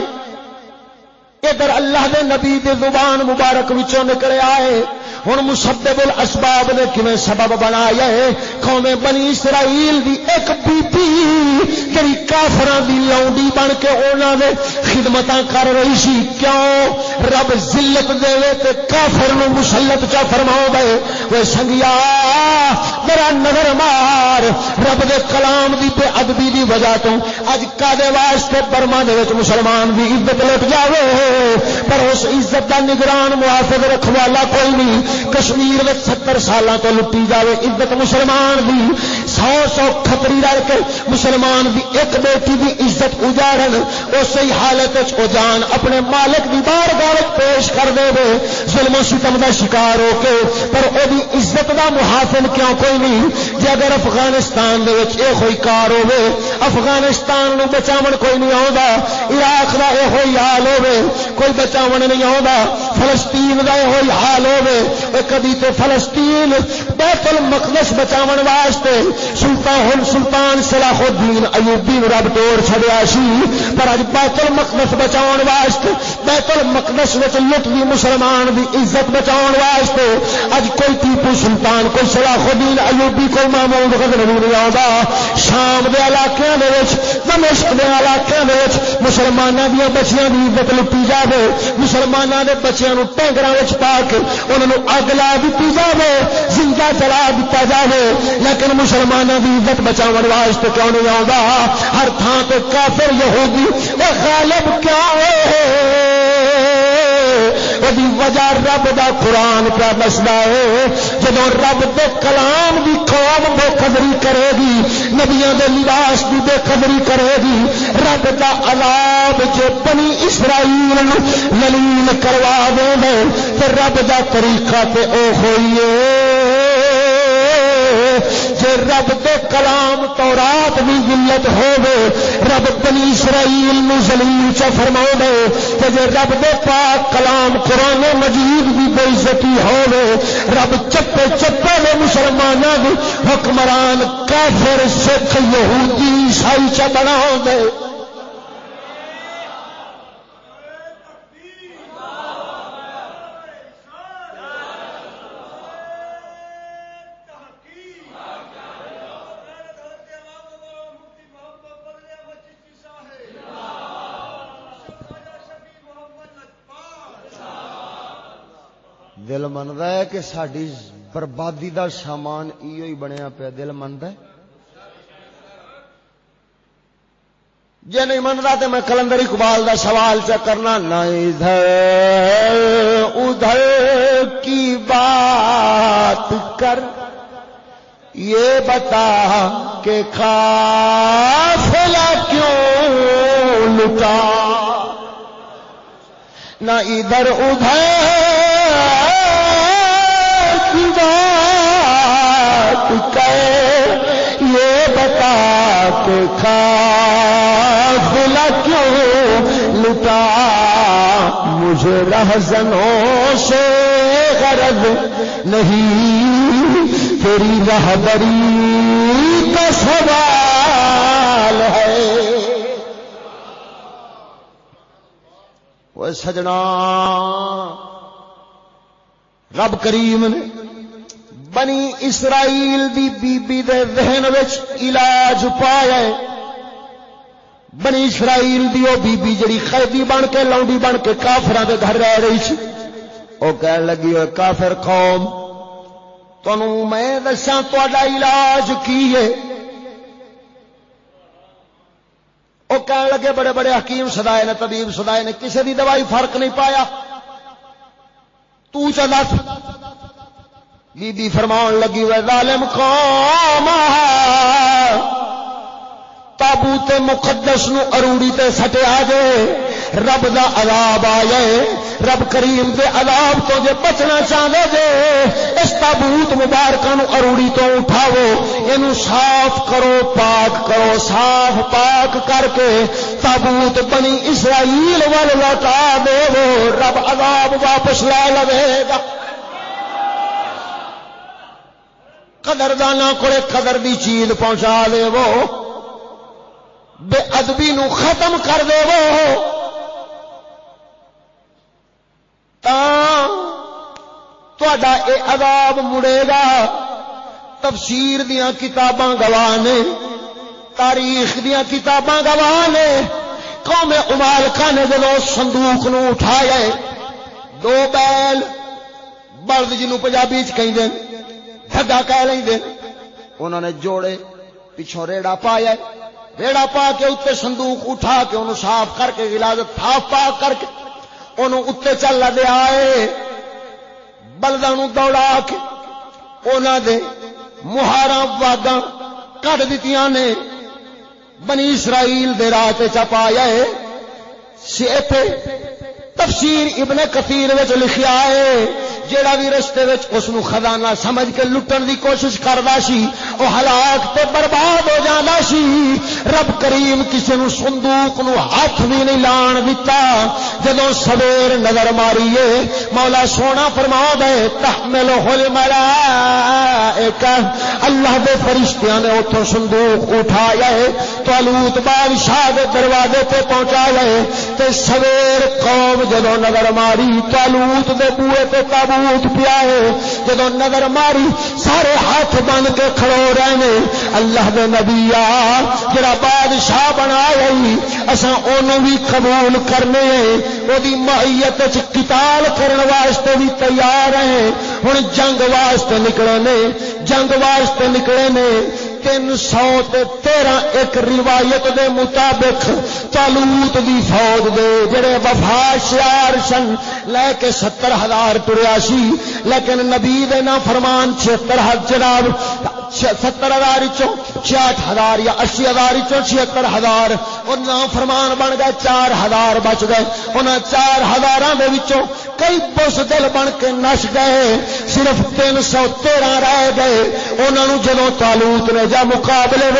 ادھر اللہ دے نبی دے زبان مبارک وچوں نکلے آئے۔ ہوں مسبب الاسباب نے کیویں سبب بنایا ہے؟ قوم بنی اسرائیل دی ایک بی بی جڑی کافراں دی لونڈی بن کے انہاں دے خدمتاں کر رہی سی۔ کیوں؟ رب ذلت دے تے کافر نو مسلط چا فرماؤ دے۔ وہ سنگیا، میرا نظر مار۔ رب دے کلام دی تے ادبی دی وجہ تو اج کدے واسطے برما دے وچ مسلمان دی عزت لٹ جاوے۔ پر اس عزت کا نگران محافظ رکھوالا کوئی نہیں۔ کشمیر میں ستر سالوں تو لٹی جائے عزت مسلمان دی۔ سو سو کھتری رل کے مسلمان دی ایک بیٹی دی عزت اجاڑن، اسی حالت جان اپنے مالک دی بار گاہ پیش کر دے وے۔ ظلم و ستم دا شکار ہو کے، پر او دی عزت دا محافظ کیوں کوئی نہیں؟ جی اگر افغانستان دے وچ اے ہوئی کار ہوے افغانستان نو بچاون کوئی نہیں آوندا، عراق دا اے ہوئی حال ہوے کوئی بچاو نہیں آتا فلسطین کا یہ حال ہوے کدی تو فلسطین بیت المقدس بچاون واسطے سلطان سلطان صلاح الدین ایوبی رب توڑ چھڑیا سی، پر اج بیت المقدس بچاؤ واسطے بیت المقدس وچ لٹ مسلمان دی عزت بچاون واسطے اج کوئی ٹیپو سلطان، کوئی صلاح الدین ایوبی، کوئی محمود غزنوی نہیں آوندا شام دے علاقیاں دے وچ، دمشق دے علاقیاں دے وچ مسلماناں دی بچیاں دی عزت لٹی جاوے۔ مسلماناں دے بچیاں نو ٹینگراں وچ پا کے انہاں نو اگ لا دیتی جائے زندہ چلا دیتا جائے لیکن مسلمانوں کی عزت بچاؤ واسطے کیوں نہیں آتا ہر تھان پہ کافر یہودی وہ غالب کیا ہے؟ وجہ رب دا قرآن پہ دستا ہے۔ جب رب دے کلام دی قوم بے قدری کرے گی، نبیاں دے لباس دی بے قدری کرے گی، رب دا عذاب جو بنی اسرائیل للیل کروا دے پھر رب دا طریقہ تے او ہوئیے جے رب دے کلام تو رات بھی ذلت ہو رب بنی اسرائیل نو زلیل چ فرما دے کہ جے رب دے پاک کلام قرآن مجید بھی بے عزتی ہو رب چپے چپے میں مسلمانوں حکمران کافر، سکھ، یہودی، عیسائی چ بنا دے دل منتا ہے کہ ساری بربادی دا سامان ہی بنیا پیا، دل منتا ہے؟ جی نہیں منتا تو میں کلندر اقبال دا سوال چ کرنا، نہ ادھر ادھر کی بات کر، یہ بتا کہ قافلہ کیوں لٹا؟ نہ ادھر ادھر یہ بتا کے کھا کیوں لٹا؟ مجھے رہزنوں سے غرض نہیں، تیری رہبری کا سوال ہے۔ وہ سجنا رب کریم نے بنی اسرائیل دی بی بی دے ذہن وچ علاج پایا بنی اسرائیل دی او بی بی جڑی قیدی بن کے، لونڈی بن کے کافراں دے گھر رہ رہی سی۔ او کہن لگی او کافر قوم تانوں میں دساں تہاڈا علاج کی ہے؟ وہ کہنے لگے، بڑے بڑے حکیم سدائے نے، طبیب سدائے نے کسی دی دوائی فرق نہیں پایا۔ تو چلا بی بی فرمان لگی ہوئے، ظالم قوم تابوت مقدس نو اروڑی تے سٹیا جے۔ رب دا عذاب آ جائے رب کریم دے عذاب تو جے بچنا چاہتے جے۔ اس تابوت مبارکہ نو اروڑی تو اٹھاو اینو صاف کرو، پاک کرو، صاف پاک کر کے تابوت بنی اسرائیل وال لوٹا دے وہ رب عذاب واپس لا لوے گا۔ قدردانہ کو قدر دی چیز پہنچا دے وہ۔ بے ادبی نو ختم کر دے وہ۔ تا اے عذاب مڑے گا۔ تفسیر دیا کتاباں گواہ نے۔ تاریخ دیا کتاباں گواہ نے۔ قوم امالکا نے جب سندوق نو اٹھایا۔ دو بیل بلد جنوں پنجابی چ کہیں دھگا کہہ لیں انہوں نے جوڑے، پچھوں ریڑا پایا ریڑا پا کے اتنے صندوق اٹھا کے انہوں صاف کر کے گلازت تھاف پا کر کے انہوں اتنے چل لگے آئے۔ بلدوں دوڑا کے انہوں دے مہارا واگا کٹ دیتی نے۔ بنی اسرائیل دے راہ چپایا ہے۔ تفسیر ابن کثیر لکھیا ہے۔ جیڑا بھی رستے اس خزانہ سمجھ کے لٹن دی کوشش کرتا سی وہ ہلاک تے برباد ہو جانا سی۔ رب کریم کسی نو صندوق نو ہاتھ بھی نہیں لان دتا۔ جدو سویر نظر ماریے، مولا سونا فرما دے، تحمل ہل ملا اللہ دے فرشتیاں نے اتوں صندوق اٹھایا ہے تالوت بادشاہ دے دروازے تے پہنچایا ہے۔ تے سویر قوم جدو نظر ماری تالوت دے بوئے تے تابو مضبوط پیا ہے جب نظر ماری سارے ہاتھ بن کے کھڑو رہنے اللہ دے نبی آ جڑا بادشاہ بنا گئی اصا بھی قبول کرنے وہ ماہیت قتال کرن واسطے بھی تیار ہیں ہن جنگ واسطے نکلے نے جنگ واسطے نکلے نے تین سو تیرہ ایک روایت دے مطابق تالوت دی فوج دے جڑے وفا شیار سن لے کے ستر ہزار تریا سی لیکن نبی دے نا فرمان چھتر جناب، ستر ہزار چھیاٹ ہزار یا اسی ہزار چھتر ہزار اور نام فرمان بن گئے، چار ہزار بچ گئے۔ انہیں چار ہزار کئی بس دل بن کے نس گئے، صرف تین سو تیرہ رہ گئے۔ انہوں جدو تالوت نے جا مقابلے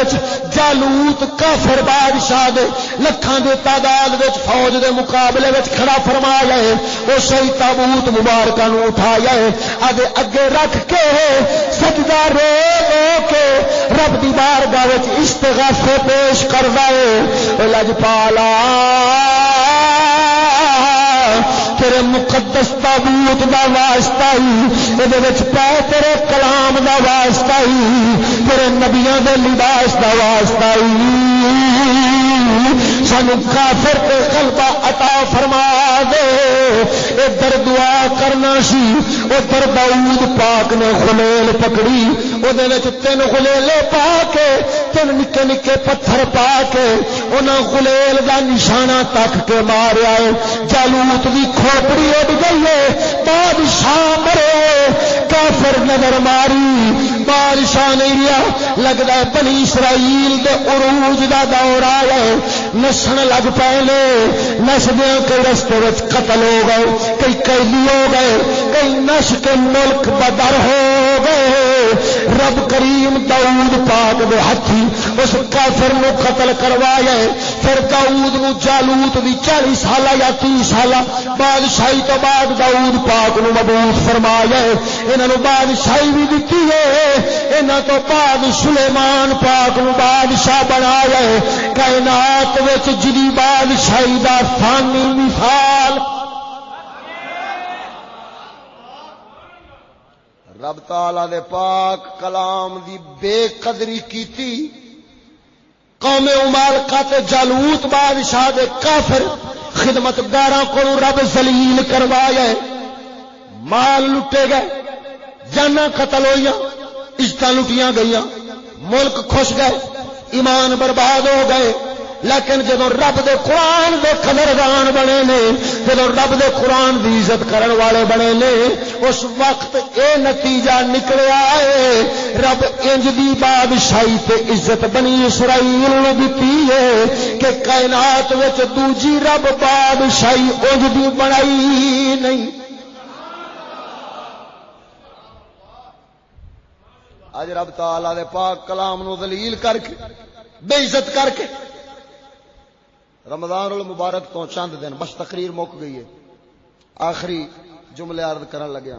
جالوت کافر بادشاہ دے لکھان دے تعداد فوج دے مقابلے کھڑا فرما گئے وہ صحیح تابوت مبارکہ اٹھا گئے اگے اگے رکھ کے سجدہ رو کے رب دی بارگاہ استغاثے پیش کر دے۔ لجپالا تیرے مقدس تابوت دا واسطہ ہی یہ پہ تیرے کلام دا واسطہ ہی، تیرے نبیاں دے لباس دا واسطہ ہی۔ سانو کافر تے قلبہ عطا فرما دے۔ ادھر دعا کرنا سی ادھر داؤد پاک نے خلیل پکڑی۔ وہ تین خلیلے پا کے، تین نکے نکے پتھر پا کے انہاں خلیل دا نشانہ تک کے ماریا ہے جالوت دی کھوپڑی اڈ گئی ہے بادشاہ مرے، کافر نظر ماری۔ بادشاہ نہیں رہا۔ لگتا ہے بنی اسرائیل دے عروج دا دور آیا نسن لگ پے نسدیا کئی رستے قتل ہو گئے، کئی قیدی ہو گئے۔ کئی نس کے ملک بدر ہو۔ گئے رب کریم داؤد پاک دے ہاتھی اس کافر نو قتل کروا کروایا پھر داؤد نو جالوت بھی چالی سال یا تیس سال بادشاہی تو بعد داؤد پاک نو مبعوث فرما مبوس فرمایا انہوں بادشاہی بھی دیتی ہے۔ یہاں تو بعد سلیمان پاک نو بادشاہ بنا بنایا کائنات جی بادشاہی کا فانی مثال رب تعالی دے پاک کلام دی بے قدری کیتی۔ قوم امالکا تے جالوت بادشاہ دے کافر خدمت گارا کو رب زلیل کروایا مال لٹے گئے جانا قتل ہوئی عزت لٹیاں گئی ملک خوش گئے، ایمان برباد ہو گئے۔ لیکن جب رب دے قرآن دے قدردان بنے نے جب رب دے قرآن دی عزت کرن والے بنے نے، اس وقت اے نتیجہ نکلیا ہے۔ رب انج دی بادشاہی تے عزت بنی اسرائیل نے دتی ہے کہ کائنات وچ دوجی رب بادشاہی انج دی بنائی نہیں۔ اج رب تعالی دے پاک کلام نو ذلیل کر کے، بے عزت کر کے رمضان المبارک تو چند دن بس تقریر مک گئی ہے۔ آخری جملے عرض کرن لگیا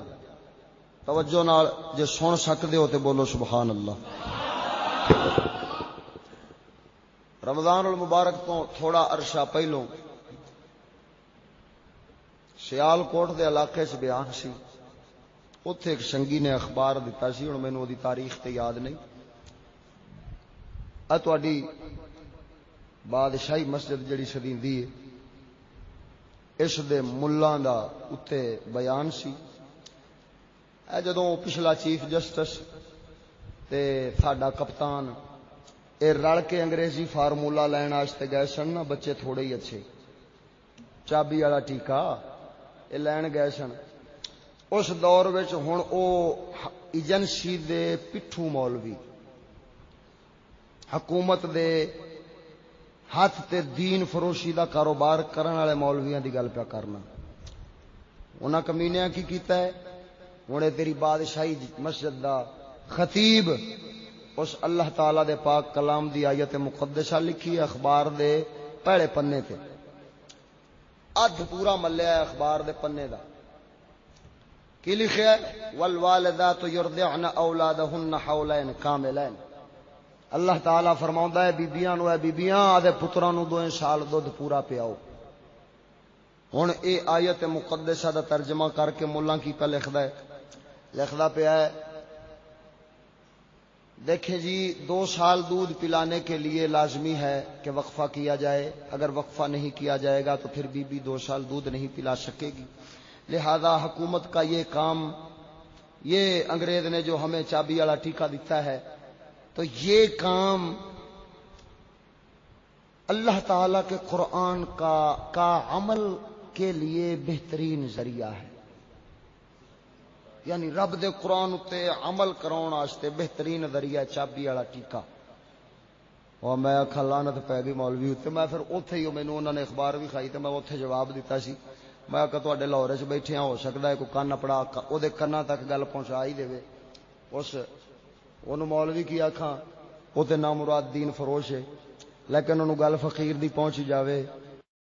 توجہ نال جے سن سکتے ہو تے بولو سبحان اللہ۔ رمضان المبارک تو تھوڑا عرصہ پہلو سیال کوٹ دے علاقے سے بیان سی۔ اتے ایک سنگی نے اخبار دتا سی ہوں مینو تاریخ تے یاد نہیں۔ تاری بادشاہی مسجد جڑی سدی اس دے ملان دا اتے بیان سی۔ اے جدوں پچھلا چیف جسٹس تے ساڈا کپتان اے رل کے انگریزی فارمولا لین واسطے گئے سن نا، بچے تھوڑے ہی اچھے۔ چابی والا ٹیکا یہ لین گئے سن۔ اس دور ہوں او ایجنسی دے پٹھو مولوی، حکومت دے ہاتھ تے دین فروشی دا کاروبار کرن والے مولویاں دی گل پیا کرنا۔ انہاں کمینیاں کی کیتا ہے؟ ہوں تیری بادشاہی مسجد دا خطیب، اس اللہ تعالی دے پاک کلام دی آیت مقدسہ لکھی اخبار دے پہلے پنے تے۔ ادھ پورا ملیا اخبار دے پنے دا۔ کی لکھا ہے؟ والوالدات یرضعن اولادهن حولین کاملین۔ اللہ تعالی فرماؤں ہے، بیبیاں نو اے بیبیاں، آدھے پتراں نو دوئیں سال دودھ پورا پیاؤ۔ ہن اے آیت مقدسہ دا ترجمہ کر کے مولا کی پہ لکھدا ہے۔ لکھدا پیا ہے، دیکھیں جی دو سال دودھ پلانے کے لیے لازمی ہے کہ وقفہ کیا جائے۔ اگر وقفہ نہیں کیا جائے گا تو پھر بی بی دو سال دودھ نہیں پلا سکے گی۔ لہذا حکومت کا یہ کام، یہ انگریز نے جو ہمیں چابی والا ٹیکا دیتا ہے تو یہ کام اللہ تعالی کے قرآن کا کا عمل کے لیے بہترین ذریعہ ہے۔ یعنی رب دے قرآن تے عمل واسطے بہترین ذریعہ چابی والا ٹیکا اور میں لانت پی گئی مولوی اتنے میں پھر اتے ہی مینو انہوں نے اخبار بھی کھائی تو میں اتنے جواب دیتا سی۔ میں کہ تے لاہور چ بیٹھے ہاں، ہو سکتا ہے، کوئی کن اپنا وہ کنا تک گل پہنچا ہی دے اس انہوں مولوی کی آخان وہ تو نام مراد دین فروش ہے لیکن انہوں گل فقیر دی پہنچ جاوے